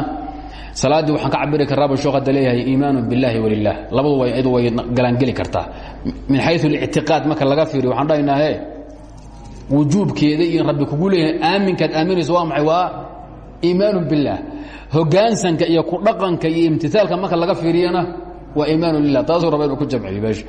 salaadii waxaan ka cabiri karaa bu sheekh hadda leeyahay iimaan biاllahi walilah labadu way iyadu way galaangeli kartaa min xayu اlictiqaad marka laga fiiriyo waxaan dhahaynaa he wujuubkeeda iyo rabbi kugu leeyahay aaminkaad aaminayso waa maxay? Waa iimaanu billaah. Hogaansanka iyo ku dhaqanka iyo imtiaalka marka laga fiiriyana waa iimaanu lilah taasuu raba ku jamciyo meesha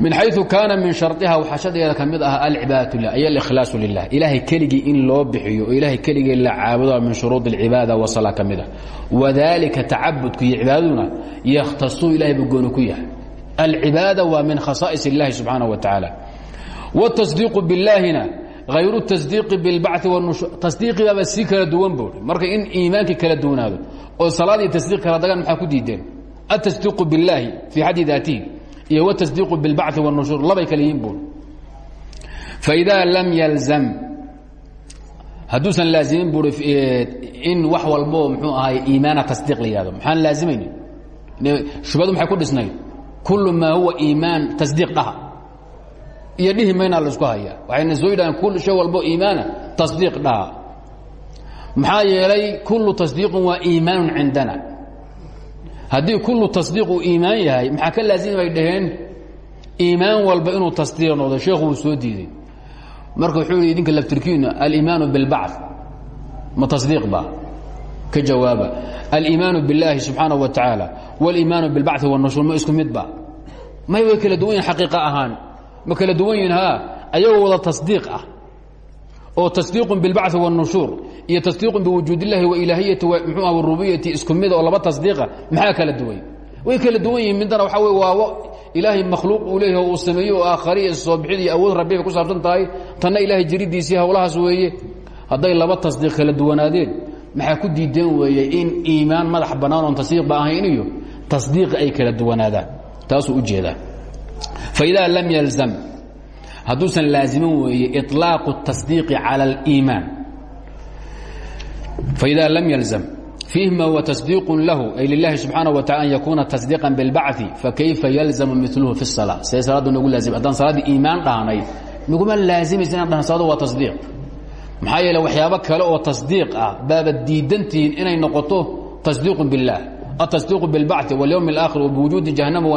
min xayu kaana min shardiha waxaa shardigeeda ka mid ah alcibaadatlah ay alikhlaasu lilah ilaahay keligii in loo bixiyo oo ilaahay la caabudo min shuruud alcibaada wasala ka mid ah. Wadaalika tacabudku iyo cibaadaduna yakhtasuu ilahay buu gooni ku yahay. Alcibaada waa min khasaa'is illahi subxaanaه wa tacaala wtasdiiqu billaahina hayru tasdiiqi bilbaci tasdiiqibaaba sii kala duwan buui marka in iimaankii kala duwanaado oo salaad iyo tasdiiq kala dagaan maxaa ku diideen? Atasdiiqu billaahi fii xaddi daatihi iyo wtasdiiqu bilbaci wاnushuur labay kale yihiin buui faidaa lam yalzam. Hadduusan laazimin buui eh, in wax walbo mxuu ahay iimaana tasdiiq la yihahdo maxaan laazimayni shubadu maxay ku dhisnayd? Kul maa huwa iimaan tasdiiq dhaha iyo dhihi maynaa la isku hayaa waxayna soo yidhahdeen kul shay walbo iimaana tasdiiq dhaha. Maxaa yeelay kullu tasdiiqun waa iimaanun cindana. Haddii kullu tasdiiq uu iimaan yahay maxaa ka laazimi bay dhaheen? Iimaan walba inuu tasdiiq noqdo sheekhu uu soo diiday marka wuxuu yidhi idinka laftirkiinu aliimaanu bilbacd ma tasdiiq ba? Ka jawaaba. Aliimaanu billaahi subxaana wa tacaala waliimaanu bilbacdi wanashur ma isku mid ba? May way kala duwan yahin xaqiiqa ahaan ma kala duwan yihin ha ayagoo wada tasdiiq ah oo tasdiiq biاlbaci wالnushuur iyo tasdiiq biwujuud اllahi wailahiyati mxuu rububiyati isku mida oo laba tasdiiqa maxaa kala duwan way kala duwan yihiin midana waxaa wey waa ilaahay makhluuq uu leeyahy uu sameeyo oo aakhariya soo bixid iyo awood rabbi bay ku saabsan tahay tanna ilaahay jiridiisii hawlahaas weeye hadday laba tasdiiq kala duwanaadeen maxaa ku diideen weeye in iimaan madax bannaan oon tasdiiqba ahayn iyo tasdiiq ay kala duwanaadaan taasuu u jeedaa faidaa lam yalzam hadduusan laazimin weeye iطlaaqu الtasdiiqi calى اliimaan faida lam yalzam fiih ma huwa tasdiiq lahu ay lilahi subxaanaه wa tacala an yakuuna tasdiiqا biاlbaci fakayfa yalzamu miluhu fi الsalaa siday salaaddu nagu laazim haddaan salaaddii iimaan dhahnay naguma laazimaysa inaan dhahno salaadu waa tasdiiq maxaa yeele waxyaabo kale oo tasdiiq ah baaba diidantihiin inay noqoto tasdiiq biاllah atasdiiq biاlbaci wاlyowm اlآkhir wbiwujuudi jahannama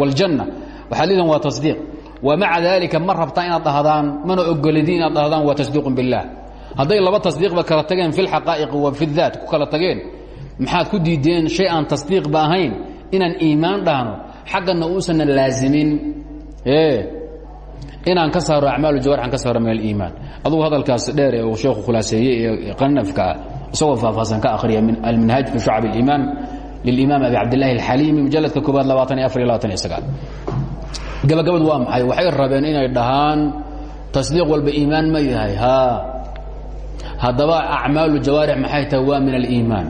wاljanna waxaad leedihin waa tasdiiq wamaca daalika ma rabtaan inaad dhahdaan mana ogolidin inaad dhahdaan waa tasdiiqun billaah hadday laba tasdiiqba kala tageen fi lxaqaa'iqi wa fi daat ku kala tageen maxaad ku diideen shay aan tasdiiqba ahayn inaan iimaan dhahno xaggana uusanna laasimin inaan ka saaro acmaalu jawarx aan ka saaro min aliimaan adugu hadalkaas dheer ee uu sheekhu khulaaseeyey ee qanafka ah isagoo faahfaahsan ka akhriya min alminhaaj fi shucab aliimaan lilimaam abi cabdillahi alxaliimi mujalladka koobaad labaatan iyo afar iyo labaatan iyo sagaal gabagabadu waa maxay? Waxay rabeen inay dhahaan tasdiiq walba iimaan ma yahay. Haa haddaba acmaalu jawaarix maxay tahay? Waa min aliimaan.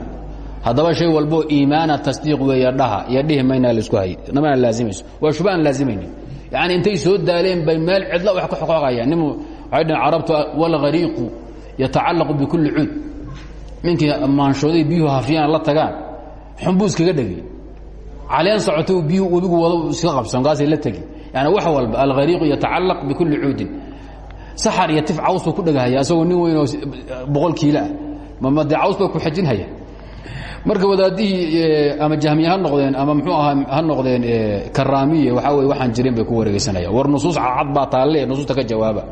Haddaba shay walboo iimaana tasdiiq weeye dhaha. Iyo dhihi maynaa la isku hay namana laazimayso waa shuba aan laazimaynin yacni intay soo daaleen bay meel cidla wax ka xoqoqayaan nim waxay dhaheen carabtu walghariiqu yatacallaqu bikulli cuud ninkii maanshooday biyuhu hafiyaan la tagaan xunbuu iskaga dhegay caleen socoto biyuhu webigu wado iska qabsan kaasay la tegi yani wax walba alghariiqu yatacallaq bikulli cuudin saxar iyo tif cawsuu ku dhegahaya asagoo nin weyn oo boqol kiiloah mama dee caws bay ku xajinhaya marka wadaadihii ama jahmiye ha noqdeen ama mxuu ahaa ha noqdeen karaamiye waxaa wey waxaan jirin bay ku wareegeysanayaan war nusuus cadcad baa taalle nusuusta ka jawaaba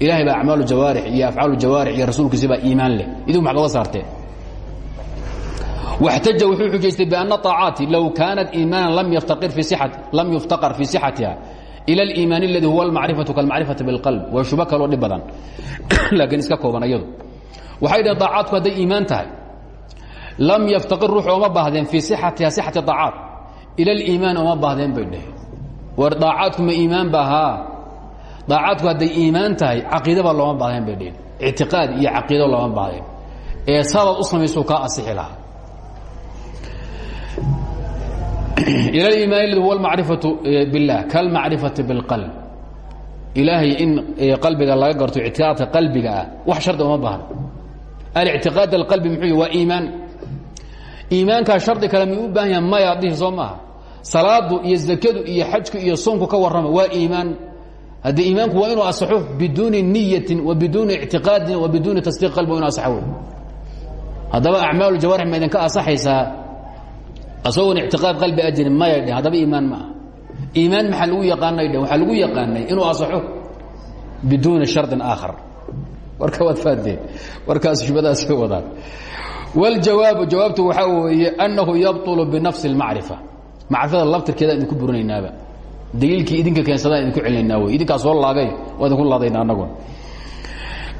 ilahay baa acmaalu jawaarix iyo afcaalu jawaarix iyo rasuulkiisi baa iimaan leh idigu maxad oga saarteen واxtaja wuxuu xujaystay بأن طاacaati low kaanat iimaaنا lam yuftaqar fii صixatiha ilى اliimaan اladii huwa اlmacrifaةu kaاlmacrifaةi bاlqalb waa shubo kaloo dhib badan laakiin iska kooban iyadu waxay dhaheen طaacaadku hadday iimaan tahay lam yaftaqir ruux ooma baahdeen fii صixatiha صixati طaacaat ilى اliimaan ooma baahdeen bay dhaheen war daacaadku ma iimaan ba haa daacaadku hadday iimaan tahay caqiidaba looma baahdeen bay dhaheen ictiqaad iyo caqiido looma baahdeen ee saadaad u samaysuu kaa asixi lahaa ila aliimaan lladi huwa almacrifatu billah kalmacrifati bilqalb. Ilaahay in qalbiga laga garto ictiqaadka qalbiga ah wax shardi uma baahno alictiqaad alqalbi muxuu yihi waa iimaan. Iimaankaa shardi kale miyuu u baahan yaha maya addihi soo maaha. Salaadu iyo zakadu iyo xajku iyo soomku ka warrama waa iimaan. Haddii iimaanku waa inuu asaxo biduuni niyatin wa biduuni ictiqaadin wa biduuni tasdiiq qalbi wa inu asaxo wey haddaba acmaalu jawaarix ma idinka asaxaysaa asagoon ictiqaad qalbi ajirin maya dheh haddaba iimaan ma aha iimaan maxaa lagu yaqaanay dheh waxaa lagu yaqaanay inuu asaxo biduuni shardin aakhar warka waad faadeen warkaas shubadaas ka wadaan wاljawaabu jawaabtu waxaa weeye annahu yabطulu binafsi اlmacrifa macrifada laftirkeeda idinku burinaynaaba daliilkii idinka keensadaan idinku celinaynaa wey idinkaa soo laagay waa idinku laadayna annaguna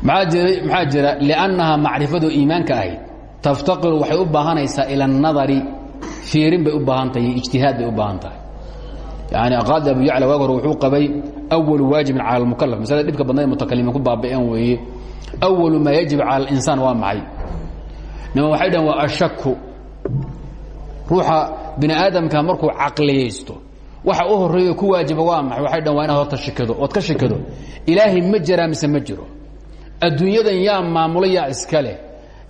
maxaa jira maxaa jira liannahaa macrifadu iimaanka ahayd taftaqiru waxay u baahanaysaa ila الnadari fiirin bay u baahan tahay ijtihaad bay u baahan tahay yani qaadi abu yacla waag hore wuxuu qabay awalu waajibin cala اlmukalaf masalada dhibka badnayd mutakalimiin ku baabi'een weeye. Awalu maa yajib cala اlinsaan waa maxay? Nima waxay dhahen waa ashaku ruuxa bini aadamka markuu caqliyaysto waxa u horeeyo ku waajiba waa maxay? Waxay dhahen waa inaad horta shikado ood ka shikado. Ilaahay ma jiraa mise ma jiro. Adduunyadan yaa maamula yaa iska leh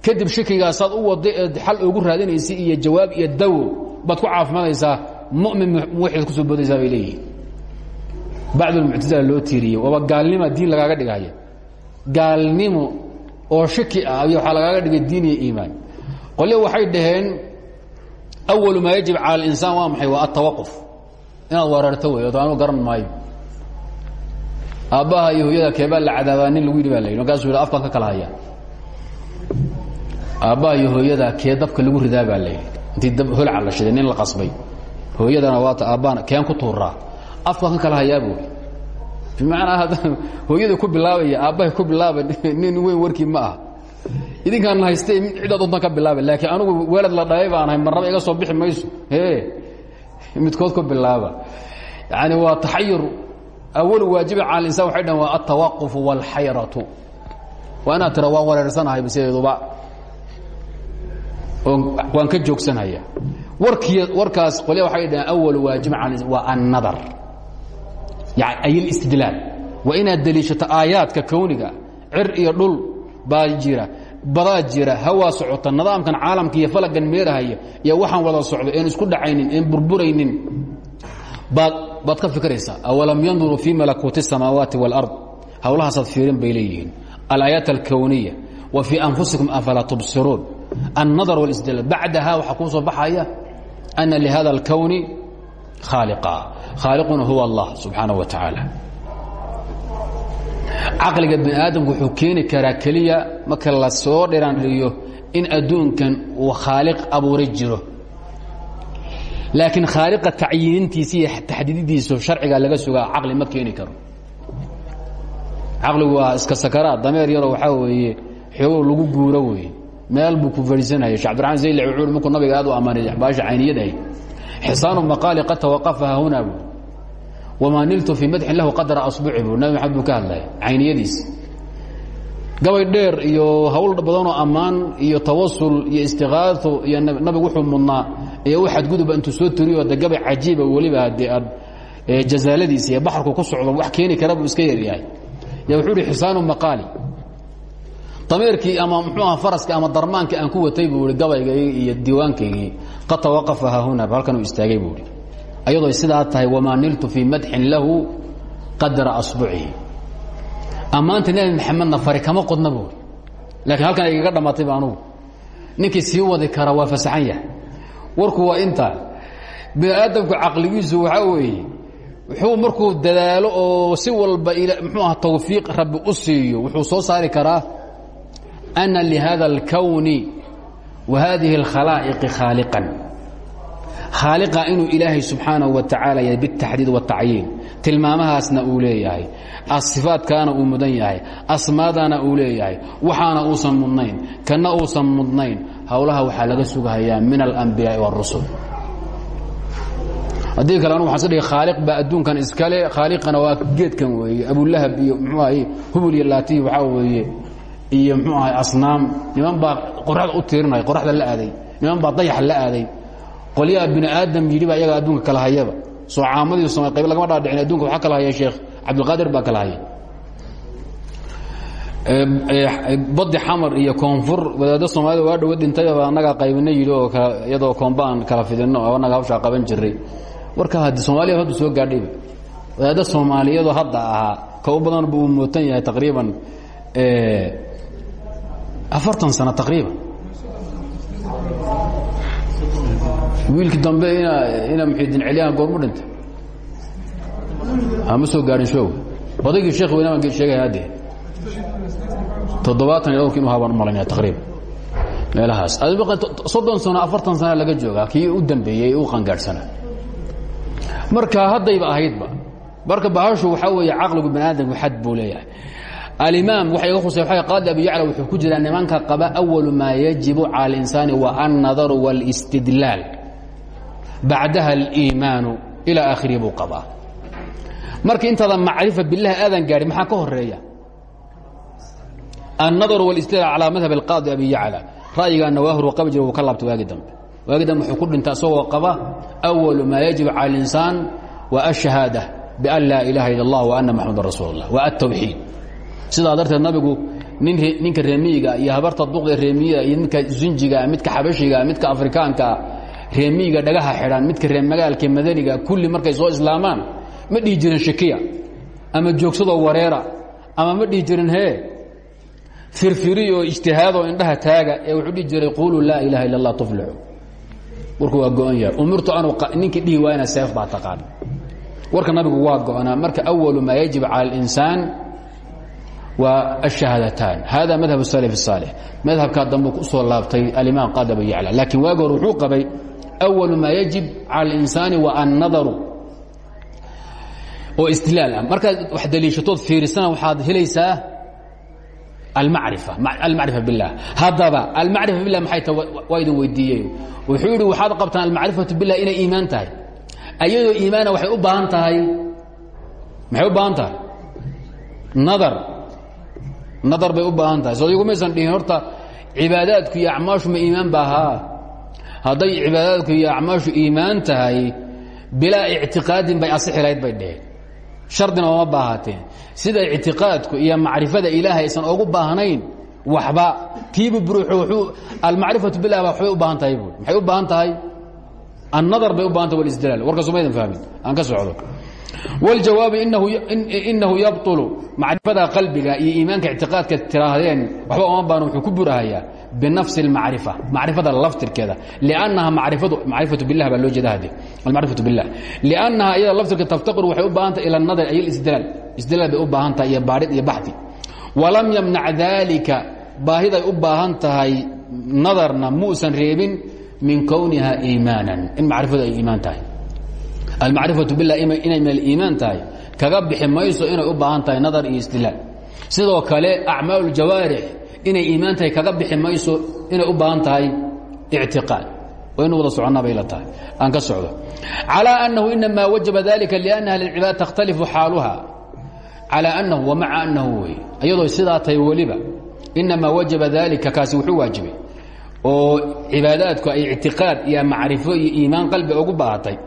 kadib shikigaasaad u wada eed xal ugu raadinaysa iyo jawaab iyo dawo baad ku caafimaadaysaa. Mumin muwaxid ku soo boodaysaa bay leeyihiin bacdulmuctasila loo tiiriyey waaba gaalnima diin lagaaga dhigaya gaalnimo oo shaki ah iyo waxaa lagaaga dhigay diin iyo iimaan. Qolyo waxay dhaheen awalu maa yajib cala alinsaan waa maxay? Waa atawaquf inaad weerarto wey anuu garan maayo. Aabbaha iyo hooyada keebaa la cadaabaa nin lagu yidhi baa la yidhi. Markaasuu yidhi afkaan ka kala hayaa aabbaha iyo hooyada kee dabka lagu ridaa baa la yidhi. Intii dab holca la shiday nin la qasbay. Hooyadana waata aabbahana keen ku tuuraa afkaan ka kala hayaa buui bimacnaa hooyada ku bilaabaya aabbahay ku bilaaba nin weyn warkii ma aha. Idinkaan haystay cidaad untan ka bilaaba laakiin anugu weelad la dhalay baan ahay marnaba iga soo bixi mayso. E midkood ku bilaaba. Yani waa taxayur awalu waajiba cala insan waxay dhahen waa altawaqufu wاlxayratu waa inaad tira waan wareersanahay sideeduba waan ka joogsanhaya warkii warkaas qolya waxay dhaheen awalu waajiba cala waa annadar yani ay alistidlaal waa inaad deliishato aayaadka kowniga cir iyo dhul baa jira badaa jira hawaa socota nidaamkan caalamka iyo falagan meerahaya iyo waxaan wada socdo een isku dhacaynin een burburaynin baad baad ka fikiraysaa awalam yanduruu fii malakuuti الsamaawaati wاlard hawlahaasaad fiirin bay leeyihiin alaayaat alkowniya wa fii anfusikum afalaa tubsiruun الnadar wاlاstidlaal bacdaha waxaa kuu soo baxaya ana lihada اlkowni khaaliqa khaaliquna huwa allah subxaanaه wa tacaala caqliga bini aadamku wuxuu keeni karaa keliya marka la soo dhiraandhiriyo in adduunkan uu khaaliq abuuray jiro laakiin khaaliqa tacyiinintiisa iyo taxdiididiisu sharciga laga sugaa caqli ma keeni karo caqligu waa iska sakaraad dameer yaroo waxaa weeye xoogow lagu guuro weeye meel buu ku fadhiisanaya shek abdiraxmaan zayli wuxuu markuu nabiga aad u ammaanay baasha cayniyad ahayd xisaanu maqaali qad tawaqafaha huna buu wamaa niltu fii madxin lahu qadra asbuci buu nabi maxamed buu ka hadlaya cayniyadiisa. Gabay dheer iyo hawl badanoo ammaan iyo tawasul iyo istiqaao iyo nabigu wuxuu mudnaa iyo u xadguduba intuu soo turiyo de gabay cajiiba weliba haddii aad jazaaladiisa iyo baxarku ku socdo wax keeni kara buu iska yaryahay. Ya wuxuu ihi xisaanu maqaali dameerkii ama muxuu aha faraska ama darmaanka aan ku watay buu ihi gabaygaygii iyo diiwaankaygii qad tawaqafa haahuna halkan uu istaagay buu ihi ayadoo sidaa tahay wamaa niltu fii madxin lahu qadra asbucihi ammaanta nebi maxamedna fari kama qodna buui laakiin halkan igaga dhammaatayba anugu. Ninkii sii wadi kara waa fasaxan yahay. Warku waa intaa bini aadamku caqligiisu waxaa weeye wuxuu markuu dadaalo oo si walba mxuu aha tawfiiq rabbi u siiyo wuxuu soo saari karaa ana lihada اlkowni wa hadihi اlkhalaa'iqi khaaliqan khaaliqa inuu ilaahay subxaanahu wa tacaala yahay bitaxdiid waatacyiin tilmaamahaasna uu leeyahay asifaadkaana uu mudan yahay asmaadana uu leeyahay waxaana uusan mudnayn kana uusan mudnayn howlaha waxaa laga sugahayaa min alambiyaai wاrusul haddii kale anugu waxaan iska dhigay khaaliq baa adduunkan iskale khaaliqana waa geedkan weeye abulahab iyo mxuu ahay hubul iyo laatihi waxaa weeye iyo mxuu ahay asnaam niman baa qoraxda u tiirinaya qoraxda la aaday niman baa dayaxa la aaday. Qolyaha bini aadam yidhi baa iyaga adduunka kala hayaba. Soo caamadii somal qayb lagama dhaadhicin adduunka waxaa kala haya sheekh cabdilqaadir baa kala haya badi xamar iyo koonfur wadaaddo soomaalida waa dhowa dhintayba annagaa qaybina yidhi oo iyadoo koomba aan kala fidinno oo annaga hawshaa qaban jiray. Warka haddi soomaaliyad haddu soo gaadhayba wadaadda soomaaliyadoo hadda ahaa u badan buu mootan yahay taqriiban afartan sano taqriiban. Wiilkii dambe ina ina muxidiin celiyahan goormu dhintay. Ama soo gaadhin show. Odaygii sheekh weynaban sheegaya hadde toddobaatan iyo dhowrki inu habaan u malanaya taqriiban. Meelahaas. Soddon sano afartan sana laga joogaa kii u dambeeyey u qangaadhsanaa marka haddayba ahaydba marka bahashu waxaa weeye caqligu bani aadamku xad buu leeyahay alimaam waxa iga khusay waa qaadi abi yacla wuxuu ku jiraa nimanka qaba awalu maa yajibu cala alinsaani wa annadaru wاlistidlaal bacdaha aliimaanu ilaa aakhirihi buu qabaa marka intaada macrifa bilahi aadan gaadhin maxaa ka horeeya annadaru wاlistidlaal calaa madhab alqaadi abi yacla ra'yigaa nawaahir qabi jira wuu ka laabtay waagi dambe waagi dambe wuxuu ku dhinta isagoo qaba awalu maa yajibu cala alinsaan wa ashahaada bian laa ilaaha ila اllah wa ana maxamadan rasuul اllah wa atawxiid sidaa darteed nabigu ninka reemiyiga iyo habarta duqda reemiyiga iyo midka zinjiga midka xabashiga midka afrikaanka reemiyiga dhagaha xidhan midka reemagaalka madaniga kulli markay soo islaamaan ma dhihi jirin shikiya ama joogsadoo wareera ama ma dhihi jirin hee firfiriyo ijtihaadoo indhaha taaga ee wuxuu dhihi jiray quuluu laa ilaha illa allah tuflixu warku waa go-an yahay. Umirtu anu ninkii dhihi waayna seef baa taqaan. Warka nabigu waa go-anaa. Marka awalu maa yajib cala alinsaan waa الشhahaadataan hada madhab الslف الصaalح madhabkaa dambu ku soo laabtay alimaam qaad abi yacla laakiin waagi hore wuxuu qabay أwalu maa yajib calى الإnsaani wa annadaru oo istidlaal ah markaad wax daliishatood fiirisana waxaad helaysaa almacrifa almacrifa biاllah haddaba almacrifa bilah maxay ta waa idin weydiiyey wuxuu yidhi waxaad qabtaan almacrifaةu bilah inay iimaan tahay ayadoo iimaana waxay u baahan tahay maxay u baahan tahay nadar nadar bay u baahan tahay. Soo igumaysan dhihin horta cibaadaadku iyo acmaashu ma iimaan ba ahaa hadday cibaadaadku iyo acmaashu iimaan tahay bilaa ictiqaadin bay asixi lahayd bay dheheen. Shardina ooma baahateen. Sida ictiqaadku iyo macrifada ilaahay aysan ogu baahnayn waxba. Kiibu buruuxu almacrifatu bilah ba waxbay u baahan tahay buui maxay u baahan tahay? Annadar bay u baahan tahay walisdlaal warka somaydan fahmin. Aan ka socdo wاljawaabu inahu yabطulu macrifada qalbiga iyo iimaanka ictiqaadka tiraahdeen waxba oma baano wuxuu ku burahayaa binafsi اlmacrifa macrifada laftirkeeda lannaha marifatu macrifatu bilah baa loo jeeda hade almacrifatu bilah liannaha iyada laftirka taftaqiru waxay u baahan tahay ila nadar ay isdlaal isdlaal bay u baahan tahay iyo baadhid iyo baxdi walam yamnac dalika baahiday u baahan tahay nadarna muusan reebin min kowniha iimaanan in macrifadu ay iimaan tahay almacrifatu bilah inay min aliimaan tahay. Kaga bixi mayso inay u baahan tahay nadar iyo istilaal sidoo kale acmaal jawaarix inay iimaan tahay kaga bixi mayso inay u baahan tahay ictiqaad waa inu wada soconnaa bay la tahay. Aan ka socdo. Calaa annahu inamaa wajaba dalika lianna ahlicibada takhtalifu xaaluha. Calaa annahu wamaca annahu wey. Iyadoo sidaa tahay weliba inamaa wajaba daalika kaasi wuxuu waajibay. Oo cibaadaadku ay ictiqaad iyo macrifo iyo iimaan qalbi ugu baahatay.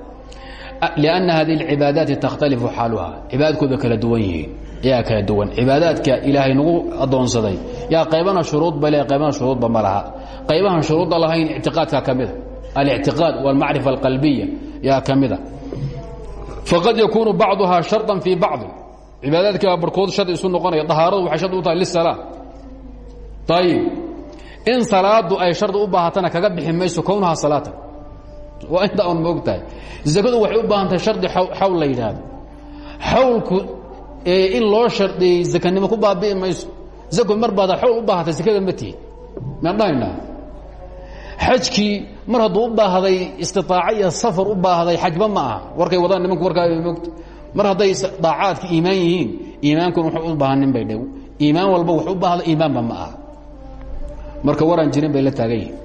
لأنa hadi الcibaadaati takhtalifu xaaluha cibaadadkooda kala duwan yihiin yaa kala duwan cibaadaadka ilaahay nagu adoonsaday yaa qaybana shuruud ba le qaybana shuruudba ma laha qaybahan shuruudda lahayn ictiqaadka ka mida alictiqaad wاlmacrifa اlqalbiya yaa ka mida faqad yakuunu bacduhaa sharطa fii bacضi cibaadaadkii baa barkood shar isu noqonaya طahaaradu waxay shard u tahay lisalaa ayib in salaadu ay shardi u baahatana kaga bixi mayso kownahaa salaatan waa inta on moog tahay zakadu waxay u baahan tahay shardi xawl la yidhaahdo. Xawlku in loo shardiyey zakanimo ku baabi'i mayso. Zako mar baad xawl u baahatay zakada ma tihin maan dhahaynaa xajkii mar hadduu u baahday istitaaco iyo safar u baahday xajba ma aha. Warkay wadaan nimanku warkaa moogta. Mar hadday daacaadka iimaan yihiin iimaankuna wuxuu u baahanin bay dhew iimaan walba wax u baahda iimaanba ma aha. Marka waraan jirin bay la taagan yihiin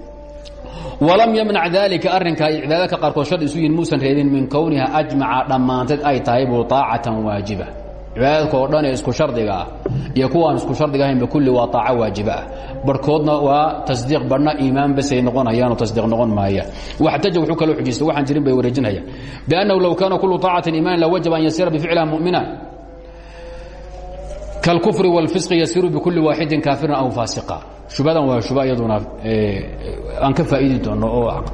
walam yamnac dalika arrinkaa iyo cibaadadka qaarkood shar isu yihiin muusan reebin min kowniha ajmaca dhammaanteed ay tahay buu aacatan waajiba. Cibaadadka oo dhan ee isku shardiga ah iyo kuwaan isku shardiga ahaynba kulli waa aaco waajiba ah. Barhkoodna waa tasdiiq badhna iimaan basay noqonayaanoo tasdiiq noqon maayaan waxtaja wuxuu kaloo xujiystay waxaan jirin bay wareejinayaan. Biannahu low kaana kullu طaacatin iimanan la wajaba an yasira bificliha mu'mina. Kalkufri wاlfisqi yasiru bikulli waaxidin kaafiran aw faasiqa shubadan waa shuba iyaduna aan ka faa'iidi doono oo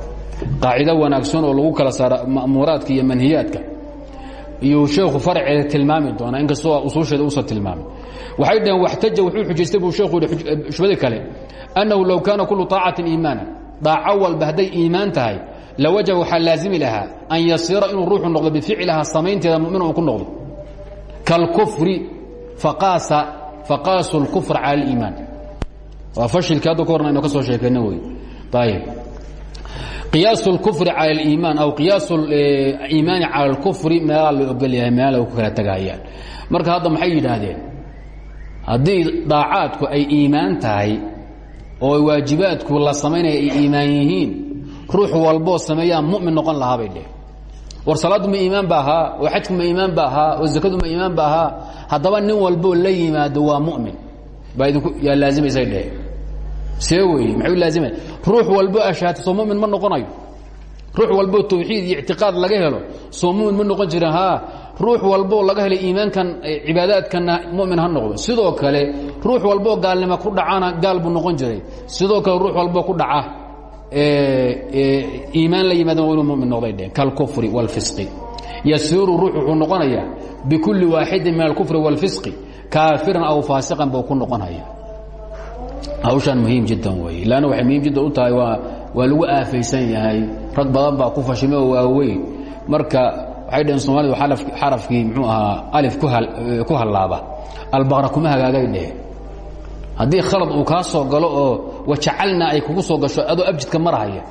qaacido wanaagsan oo lagu kala saara ma'muuraadka iyo manhiyaadka iyo sheekhu farceeda tilmaami doona inkastoo usuusheeda uusan tilmaamin waxay dhaheen waxtaja wuxuu xujaystay buu sheekhu yidhi shubadi kale annahu low kaana kullu طaacatin iimaana daaco walba hadday iimaan tahay lawajaba waxaa laazimi lahaa an yasiira inuu ruuxu noqdo bificlihaa samaynteeda mumin uu ku noqdo kalkufri faqaasa faqaasu اlkufr cala اliimaan waa fashilkii hadda ka horna aynu ka soo sheekayna wey ayib qiyaas اlkufri cala اliimaan aw qiyaas iimaani cala اlkufri meelaa la ogol yahay meela ku kala tegahayaan marka hadda maxay yidhaahdeen haddii daacaadku ay iimaan tahay oo waajibaadku la samaynaya ay iimaan yihiin ruux walboo sameeyaa mumin noqon lahaa bay dheh war salaaddu ma iimaan ba ahaa oo xajku ma iimaan ba ahaa oo zakadu ma iimaan ba ahaa haddaba nin walboo la yimaado waa mumin baa idinku yaa laazimaysay dheh see weeye maxay u laazimaya ruux walboo ashahata soo mumin ma noqonayo ruux walboo tawxiid iyo ictiqaad laga helo soo mumin ma noqon jira haa ruux walboo laga helay iimaankan cibaadaadkanna mumin ha noqdo sidoo kale ruux walboo gaalnimo ku dhacana gaal buu noqon jiray sidoo kale ruux walboo ku dhaca iimaan la yimaada inuu mumin noqday dheh kalkufri wاlfisqi yasiiru ruux wuxuu noqonayaa bikulli waaxidin min alkufri wاlfisqi kaafiran aw faasiqan buu ku noqonaya hawshaan muhiim jiddan weeye lanna waxay muhiim jiddan u tahay waa lagu aafaysan yahay. Rag badan baa ku fashime oo waaweyn. Marka waxay dhaheen soomaalidu xarafkii muxuu ahaa alif ku hallaaba. Albaqra kuma hagaagay dheh haddii khalad uu kaa soo galo oo wajacalna ay kugu soo gasho adoo abjidka marahaya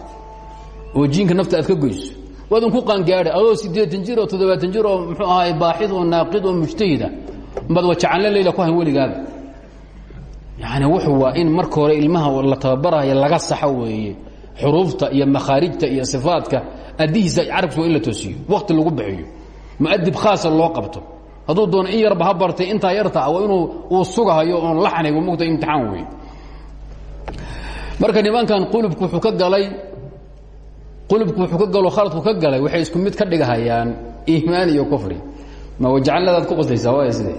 oo jiinka nafta aad ka goyso waadun ku qaangaadhay adoo siddeetan jir oo toddobaatan jir oo muxuu ahaay baaxid oo naaqid oo mujtahida baad wajacalna leyla ku hayn weligaaba yani wuxuu waa in marka hore ilmaha la tababaraya laga saxo weeye. Xuruufta iyo makhaarijta iyo sifaadka adihiisa carabkiisa waa in la toosiyo wakti lagu bixiyo. Muadib khaasa loo qabto. Hadduu doono in yarba ha bartay intaa yarta waa inuu uu sugahayo oon laxnigu mugta imtixaan wey marka nimankan qulubku wuxuu ka galay qulubku wuxuu ka galo khaladku ka galay waxay isku mid ka dhigahayaan iimaan iyo kufri. Ma wajacalnadaad ku qoslaysaa waay side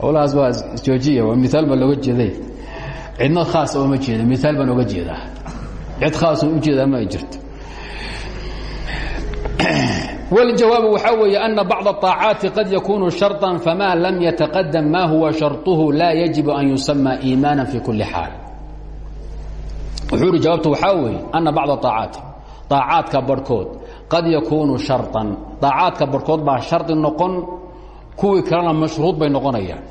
howlahaas waa joojiya waa miaal baa looga jeeday cidna khaas ooma jeeda miaal baan oga jeedaa cid khaason ujeedaa ma ay jirto wاljawaabu waxaa weeye أna bacض الطaacaati qad yakunu sharطa fama lam yataqadam ma huwa sharطuhu la yaجib an yusama iimaana fi kuli xaal wuxuu ihi jawaabtu waxaa weeye أna bacض الطaacaati طaacaadka barhkood qad yakunu sharطan طaacaadka barhkood baa shardi noqon kuwii kalena mashruud bay noqonayaan.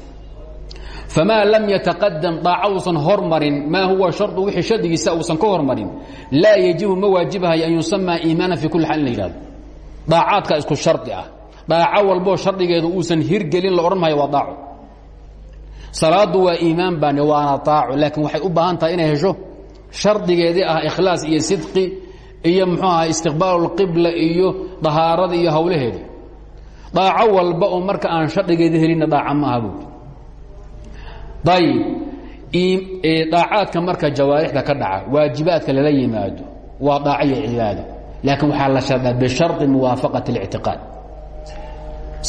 Famaa lam yataqadam daaca uusan hormarin maa huwa shardu wixii shardigiisa uusan ka hormarin laa yajibu ma waajibahay an yusamaa iimaana fi kuli xaal in la yihahdo daacaadka isku shardi ah. Daaco walboo shardigeedu uusan hirgelin la odhan maayo waa daaco salaadu waa iimaan baane waana daaco laakiin waxay u baahan tahay inay hesho shardigeedii ah ikhlaas iyo sidqi iyo muxuu aha istiqbaalu lqibla iyo dahaarada iyo howlaheeda daaco walba oo marka aan shardigeeda helinna daaca ma aha buui ayib daacaadka marka jawaarixda ka dhaca waajibaadka lala yimaado waa daaco iyo cibaado. Laakiin waxaa la shardaa bishari muwaafaqati اlictiqaad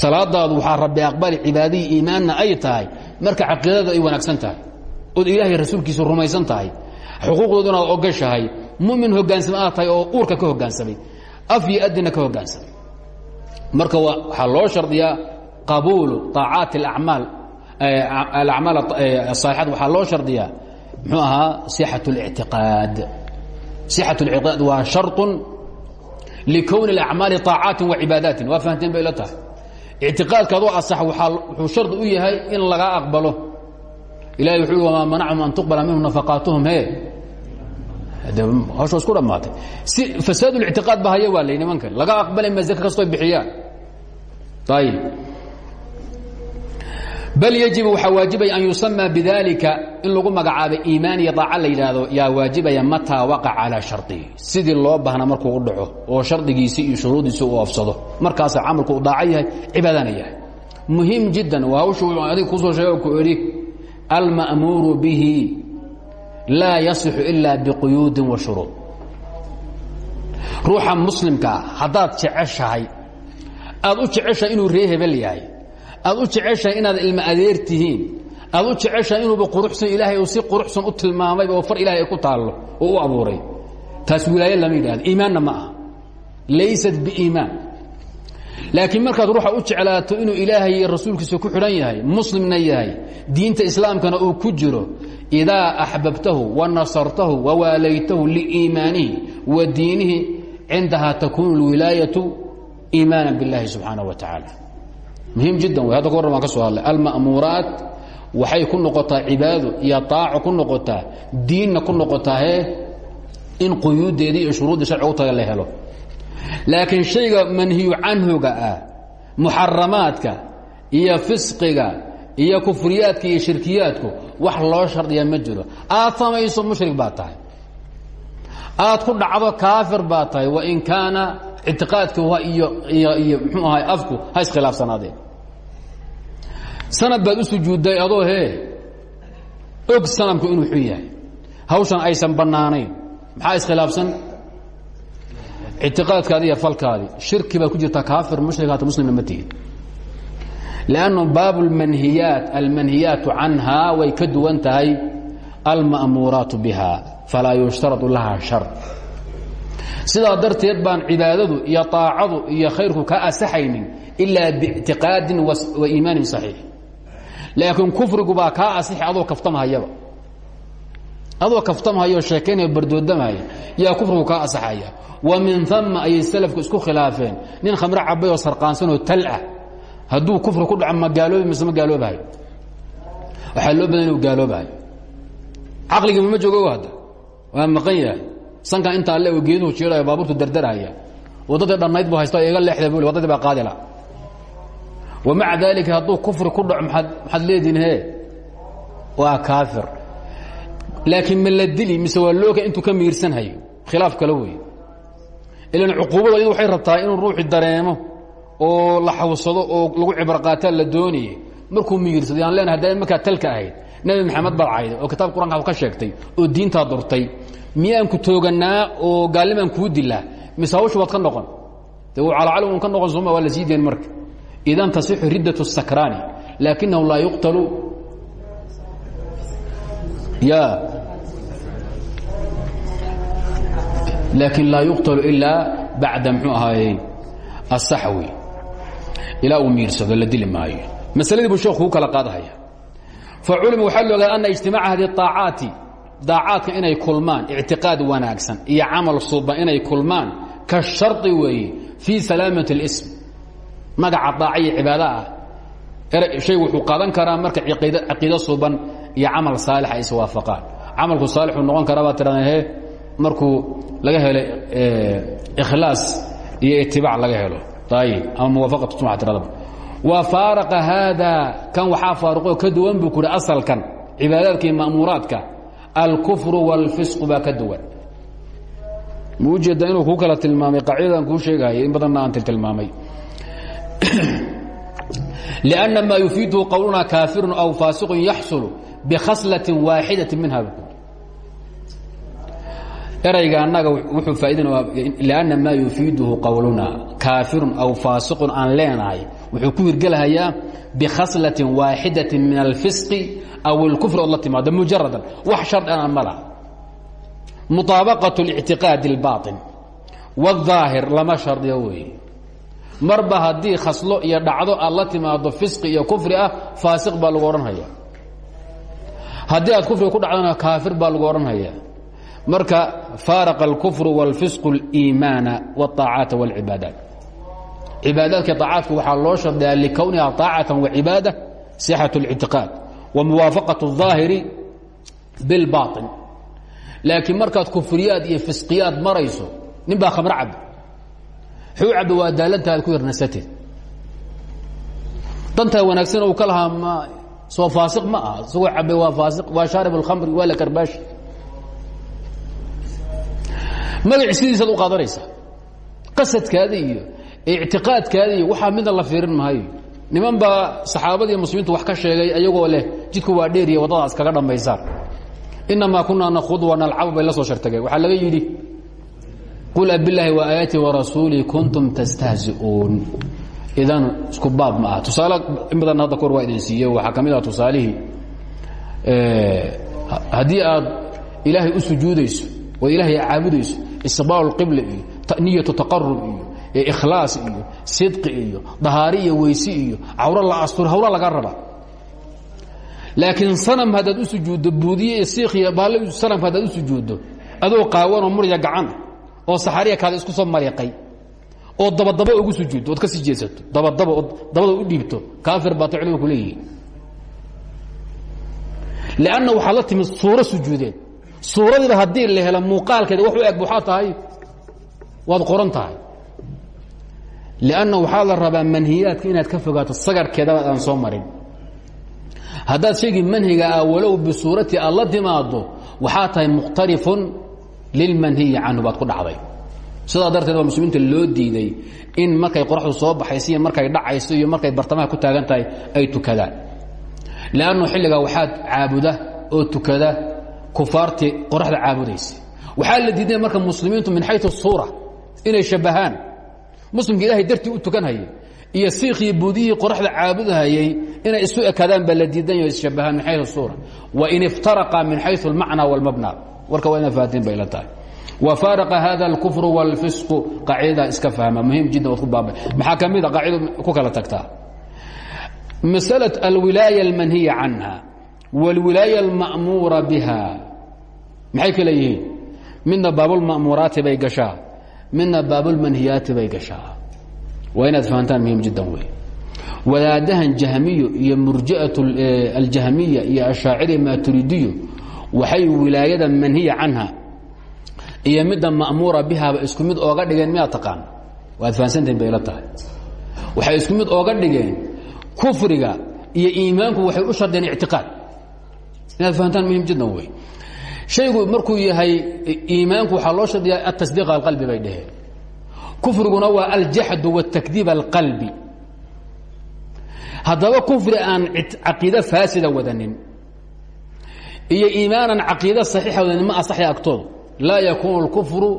salaadaadu waxaa rabbi aqbali cibaadihii iimaanna ay tahay marka caqiidada ay wanaagsan tahay ood ilaahay rasuulkiisu rumaysan tahay xuquuqdoodu inaad ogashahay mumin hogaansama aad tahay oo uurka ka hogaansamay af iyo adina ka hogaansamay marka waxaa loo shardiyaa qabuulu طaacaati اacmaal alacmaal الصaalixaat waxaa loo shardiyaa muxuu ahaa صixaة الاctiqaad صixaة الاctiqaad waa sharط likowni اacmaali طaacaati وacibaadaati waa fahamteen bay la tahay ictiqaadkaadoo asax wuxuu shardi u yahay in lagaa aqbalo ilahi wuxuu wamaa manacahum an tuqbala minhum nafaqaatuhum he hawsha isku dhammaatay si fasaad اlictiqaad ba haya waa lay nimankan laga aqbalay ma zaka kastoo bixiyaan ayib bal yajibu waxaa waajibaya an yusama bidalika in lagu magacaabo iimaan iyo daaca la yidhaahdo yaa waajibaya mataa waqaca calaa shardihi sidii loo baahna markuu u dhaco oo shardigiisii iyo shuruudiisi uu afsado markaasa camalku u daaco yahay cibaadana yahay muhiim jiddan waa hawshuu adig ku soo sheega ku idhi alma'muuru bihi laa yasixu ila biquyuudin wa shuruud. Ruuxa muslimkaa haddaad jeceshahay aad u jeceshahay inuu ree hebel yahay aad u jeceshahay inaad ilmo adeer tihiin aad u jeceshahay inuuba quruxsan ilaahay si quruxsan u tilmaamayba oo far ilahay ay ku taallo oo u abuuray. Taas wilaayo lama yidhahdo iimaanna ma aha. Laysat biiimaan laakiin markaad ruuxa u jeclaato inuu ilaahay iyo rasuulkiisa ku xidhan yahay muslimna yahay diinta islaamkana ku jiro idaa axbabtahu wa nasartahu wa waalaytahu liiimaanihi wa diinihi cindahaa takuunu اlwilaayatu iimaana biاllahi subxaanaه wa tacaala muhiim jiddan wey hadda ka warran baan ka soo hadlay alma'muuraat waxay ku noqotaa cibaado iyo طaaco ku noqotaa diinna ku noqotaa hee in quyuuddeedii iyo shuruuddii sharciga u taga la helo laakiin shayga manhiyu canhuga ah muxaramaadka iyo fisqiga iyo kufriyaadka iyo shirkiyaadku wax loo shardiya ma jiro. Aad samayso mushrik baad tahay. Aad ku dhacdo kaafir baad tahay. Wain kaana ictiqaadki iyo iyo mxuu ahay afku ha iskhilaafsanaadeen. Sanad baad u sujuudday adoo hee og sanamku inuu xun yahay. Hawshan aysan bannaanayn. Maxaa iskhilaafsan? Ictiqaadkaadi iyo falkaadii shirki baad ku jirtaa kaafir mushrikaata muslimna ma tihin lannu baabu lmanhiyaat almanhiyaatu canhaa way ka duwan tahay alma'muuraatu biha falaa yushtaradu laha shar sidaa darteed baan cibaadadu iyo طaacadu iyo khayrku ka asaxaynin ilaa biictiqaadin wa iimaanin صaxiix laakiin kufrigu baa kaa asixi adoo kaftamhayaba adoo kaftamhayo sheekaynaya bardoodamaya yaa kufrigu kaa asaxaya wa min ثama ayay salafku isku khilaafeen nin khamre cabay oo sarqaansanoo tal ah hadduu kufri ku dhaco ma gaaloobi mise ma gaaloobahay? Waxaa loo badan inuu gaaloobahay. Caqligiima ma joogo hadda. Waa maqan yahay. Sankan intaa le geeduhu jiidhayo baabuurtu dardarhaya waddadii dhannayd bu haysta iga leexda bu waddadii baa qaadila wa maca daalika hadduu kufri ku dhaco maaad maxaad leedihin he waa kaafir. Laakiin ma la dili mise waa looga intuu ka miirsanhayo khilaaf kale wey ilan cuquubada iyadu waxay rabtaa inuu ruuxi dareemo oo la xawsado oo lagu cibro qaataa la doonayay markuu miyirsado yaan leenahay haddaad markaa talka ahayd nebi maxamed baad cayday oo kitaab qur-aanka ka sheegtay oo diintaa durtay miyaan ku toogannaa oo gaalnimaan kuu dilaa mise hawshu waad ka noqon de uu calacali un ka noqon sooma waa la sii deen marka idan tasixu riddat الsakraani laakinahu laa yuqtalu ya laakin laa yuqtalu ilaa bacda mxuu ahaayey aلsaxwi ilaa uu miirsado la dili masaladii buu sheekhu kala qaadahaya. Faculima waxaa la ogaada ana ijtimaaca hadi aacaati daacaadka inay kulmaan ictiqaad wanaagsan iyo camal suuban inay kulmaan ka shari weeye fii salaamaة اlsm magaca daaca iyo cibaado ah shay wuxuu qaadan karaa marka caqiido suuban iyo camal saalix ay iswaafaqaan camalku saalixuu noqon karaa baa markuu laga helo ikhlaas iyo itibaac laga helo ayib ama muwaafaqatu sumca tiradaba wa faaraqa haada kan waxaa faaruqoo ka duwan buu ku uhi asalkan cibaadaadka iyo ma'muuraadka alkufru wاlfisqu baa ka duwan ma u jeeda inuu kuu kala tilmaamay qaacidadan kuu sheegahaya in badanna aan tiltilmaamay لأن ma يuفiidhu qwluna kaafiru aw faasiq yaxsul bkhaslaة waaxidaة minha erayga annaga wuxuu faaidin لأnna ma yufiiduhu qowluna kaafiru aw faasiqu aan leenahay wuxuu ku hirgelhayaa bkhaslaة waaxidaة min اlfisq aw اlkufr ood la timaado mujaradan wax shardana ma laha muطaabaqaة الاctiqaad الbaطin والظaahir lama shardiyo weeye marba haddii khaslo iyo dhacdo aad la timaado fisqi iyo kufri ah faasiq baa lagu odhanhaya haddii aad kufriga ku dhacdona kaafir baa lagu odhanhaya marka faaraqa alkufru wاlfisqu اliimaana wاطaacaata wاlcibaadaat cibaadaadka طaacaadku waxaa loo shardiyaa likowniha طaacatan wacibaada sixaة اlictiqaad wa muwaafaqaة الظaahiri biاlbaطin laakiin markaad kufriyaad iyo fisqiyaad marayso nin baa khamro cab xuu cabbe waa daalantaada ku yarnasateed dantaa wanaagsan uu ka lahaa ma soo faasiq ma aha isagoo cabbe waa faasiq waa shaarib اlkhamri waa la magaci sidiisaad u qaadanaysaa qasadkaada iyo ictiqaadkaada iyo waxaa midna la fiirin maayo. Niman baa saxaabadii muslimiintu wax ka sheegay ayagoo leh jidku waa dheeriya waddadaas kaga dhambaysaan inamaa kunaa nakhud wa nalcabu bay la soo shartageen waxaa laga yidhi qul abilaahi waaayaati warasuulii kuntum tastahziuun. Idan isku baab ma aha. Tusaale in badan hadda kor waa idin siiye waxaa ka mid ah tusaalihii haddii aad ilaahay u sujuudayso oo ilaahay caabudayso istiqbaal اqibla iyo niyatu taqarub iyo ikhlaas iyo sidqi iyo dahaari iyo weysi iyo cawro la astur hawla laga raba. Laakiin sanam haddaad u sujuuddo buudiye iyo siikiyo baalla sanamka haddaad u sujuuddo adoo qaawanoo murya gacan oo saxariya kaada isku soo mariqay oo dabadaba ugu sujuuddo ood ka sii jeesato dabadaba ood dabada u dhiibto kaafir baata culimadu ku leeyihiin. Lanna waxaad la timid suuro sujuudeed suuradiiba haddii la helo muuqaalkeeda wax u eg waxaa tahay waad qoran tahay. Lanna waxaa la rabaa manhiyaadka inaad ka fogaato sagarkeedaba aan soo marin. Haddaad shaygii manhiga ah walow bisuurati aad la timaado waxaa tahay mukhtalifun lilmanhiyi canhu baad ku dhacday. Sidaa darteed baa muslimiinta loo diiday in markay qoraxdu soo baxayso iyo markay dhacayso iyo markay bartamaha ku taagan tahay ay tukadaan. Lannu xilligaa waxaad caabuda oo tukada kufaartii qoraxda caabudaysa waxaa la diiday marka muslimiintu min xayu suura inay shabahaan muslimka ilahay dartii u tukanhayay iyo siikhii buudihii qoraxda caabudahayey inay isu ekadaan baa la diidan yaho isshabahaan min xayu suura wain iftaraqa min xayu almacna wاlmabna warka waa ina fahatiin bay la tahay وفارق hذا الكفر والفسق قاacdadaa iska فahma muhim jiddan waad ku baaba maxaa ka mida qaacido ku kala tagtaa مسألة الولاية المنهية عنها والولاية المأمورة بها maxay kale yihiin midna baabulma'muuraati bay gashaa midna baabulmanhiyaati bay gashaa. Waa fahantaan muhiim jiddan wey wadaadahan jahmiyo iyo murji'at aljahmiya iyo ashaaciri maaturidiyo waxay wilaayada manhiya canha iyo midda ma'muura bihaaba isku mid ooga dhigeen miyaad taqaan? Waad fahansantahin bay la tahay. Waxay isku mid ooga dhigeen kufriga iyo iimaanku waxay u shardeen ictiqaad. Inaad fahantaan muhiim jiddan wey shaygu markuu yahay iimaanku waxaa loo shardiyaa atasdiiq alqalbi bay dhaheen kufriguna waa aljaxdu watakdiib alqalbi haddaba kufri aan caqiide faasida wadanin iyo iimaanan caqiide saxiixa wadanin ma asaxya agtooda laa yakuunu اlkufru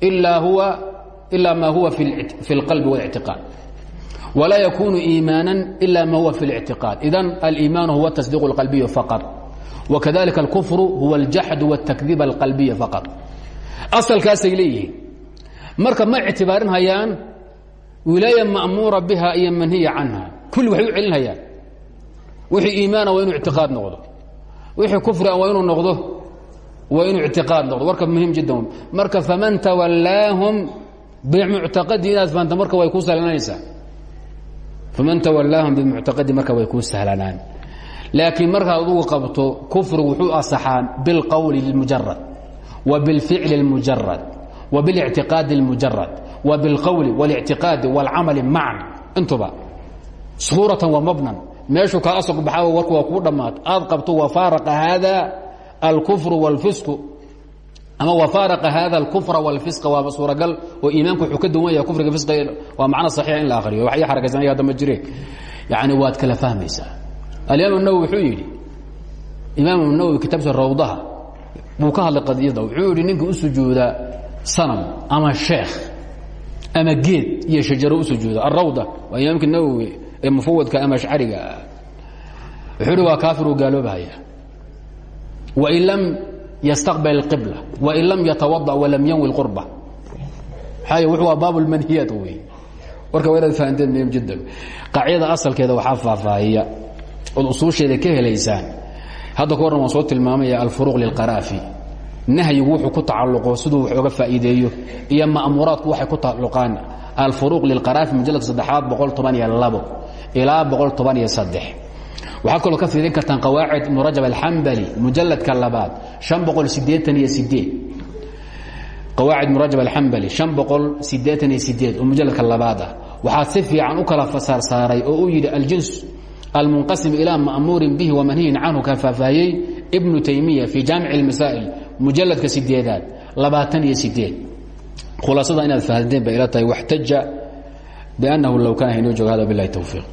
ilaa huwa ilaa ma huwa fi اlqalbi واlictiqaad walaa yakunu iimaaنا ila ma huwa fi اlictiqaad idan aliimaan huwa tasdiiq اlqalbiy faqط وkadalika اlkufru huwa اljaxd والtakdiib اlqalbiya faqط asalkaasay leeyihiin marka ma ictibaarinhayaan wilaaya ma'muura biha iyo manhiya canha kulli waxay u celinhayaan wixii iimaana waa inuu ictiqaad noqdo wixii kufria waa inuu noqdo waa inuu ictiqaad noqdo warka muhim jiddan marka faman tawallaahum bimuctaqadi inaad fahamta marka way kuu sahlananaysaa faman tawallaahum bimuctaqadi marka way kuu sahlanaan laakiin markaad adugu qabto kufrigu wuxuu asaxaa biاlqowli اlmujarad wa biاlficli اlmujarad wa biاlictiqaadi اlmujarad wa biاlqowli واlictiqaadi wاlcamali macan intuba suuratan wa mabnan meeshuu kaa asog baxaa warku waa kuu dhammaato aad qabto wafaaraqa haada alkufru wاlfisqu ama wafaaraqa hada alkufra wاlfisqa waaba suuragal oo iimaanku wuxuu ka duwan yahay kufriga fisqiga waa macno saxiixa in la akhriyo wax ii xarakaysanaya hadda ma jire yacni waad kala fahmaysaa alimaam nawwi wuxuu yidhi imaam nawwi kitaabkiisa rawdaha buu ka hadlay qadiyadda. Wuxuu yidhi ninka u sujuuda sanam ama sheekh ama geed iyo shajaro u sujuuda. Arawda waa imaamka nawwi ee mufawadka ama ashcariga ah. wuxuu yidhi waa kaafiru gaaloobahaya wain lam yastaqbal qibla wain lam yatawada walam yanwi qurba maaa waa baab manhiyaat wey warka wa inaad fahanteen muhiim jiddan. Qaacidada asalkeeda waxaa faahfaahiya ood usuusheeda ka helaysaan. Hadda ka warran waan soo tilmaamaya alfuruq lilqaraafi. Nahyigu wuxuu ku tacalluqo siduu wax oga faa'iideeyo iyo ma'muuraadku waxay ku tacalluqaan alfuruq lilqaraafi mujalladka saddexaad boqol toban iyo labo ilaa boqol toban iyo saddex. Waxaad kaloo ka fiirin kartaan qawaacid ibnu rajab alxambali mujaladka labaad an boqol sideean iyo sideed qawaacid ibnu rajab alxambali an boqol sideean iyo sideed oo mujaladka labaad ah. Waxaa si fiican u kala fasaar saaray oo uu yidhi aljins almunqasim ilaa ma'muurin bihi wamanhiyin canhu ka faahfaahiyey ibnu taymiya fii jaamic اlmasaa'il mujaladka sideedaad labaatan iyo sideed khulaasada inaad fahanteen bay ila tahay waxtaja biannahu low kaana haynoo jooga hada bilahi towfiiq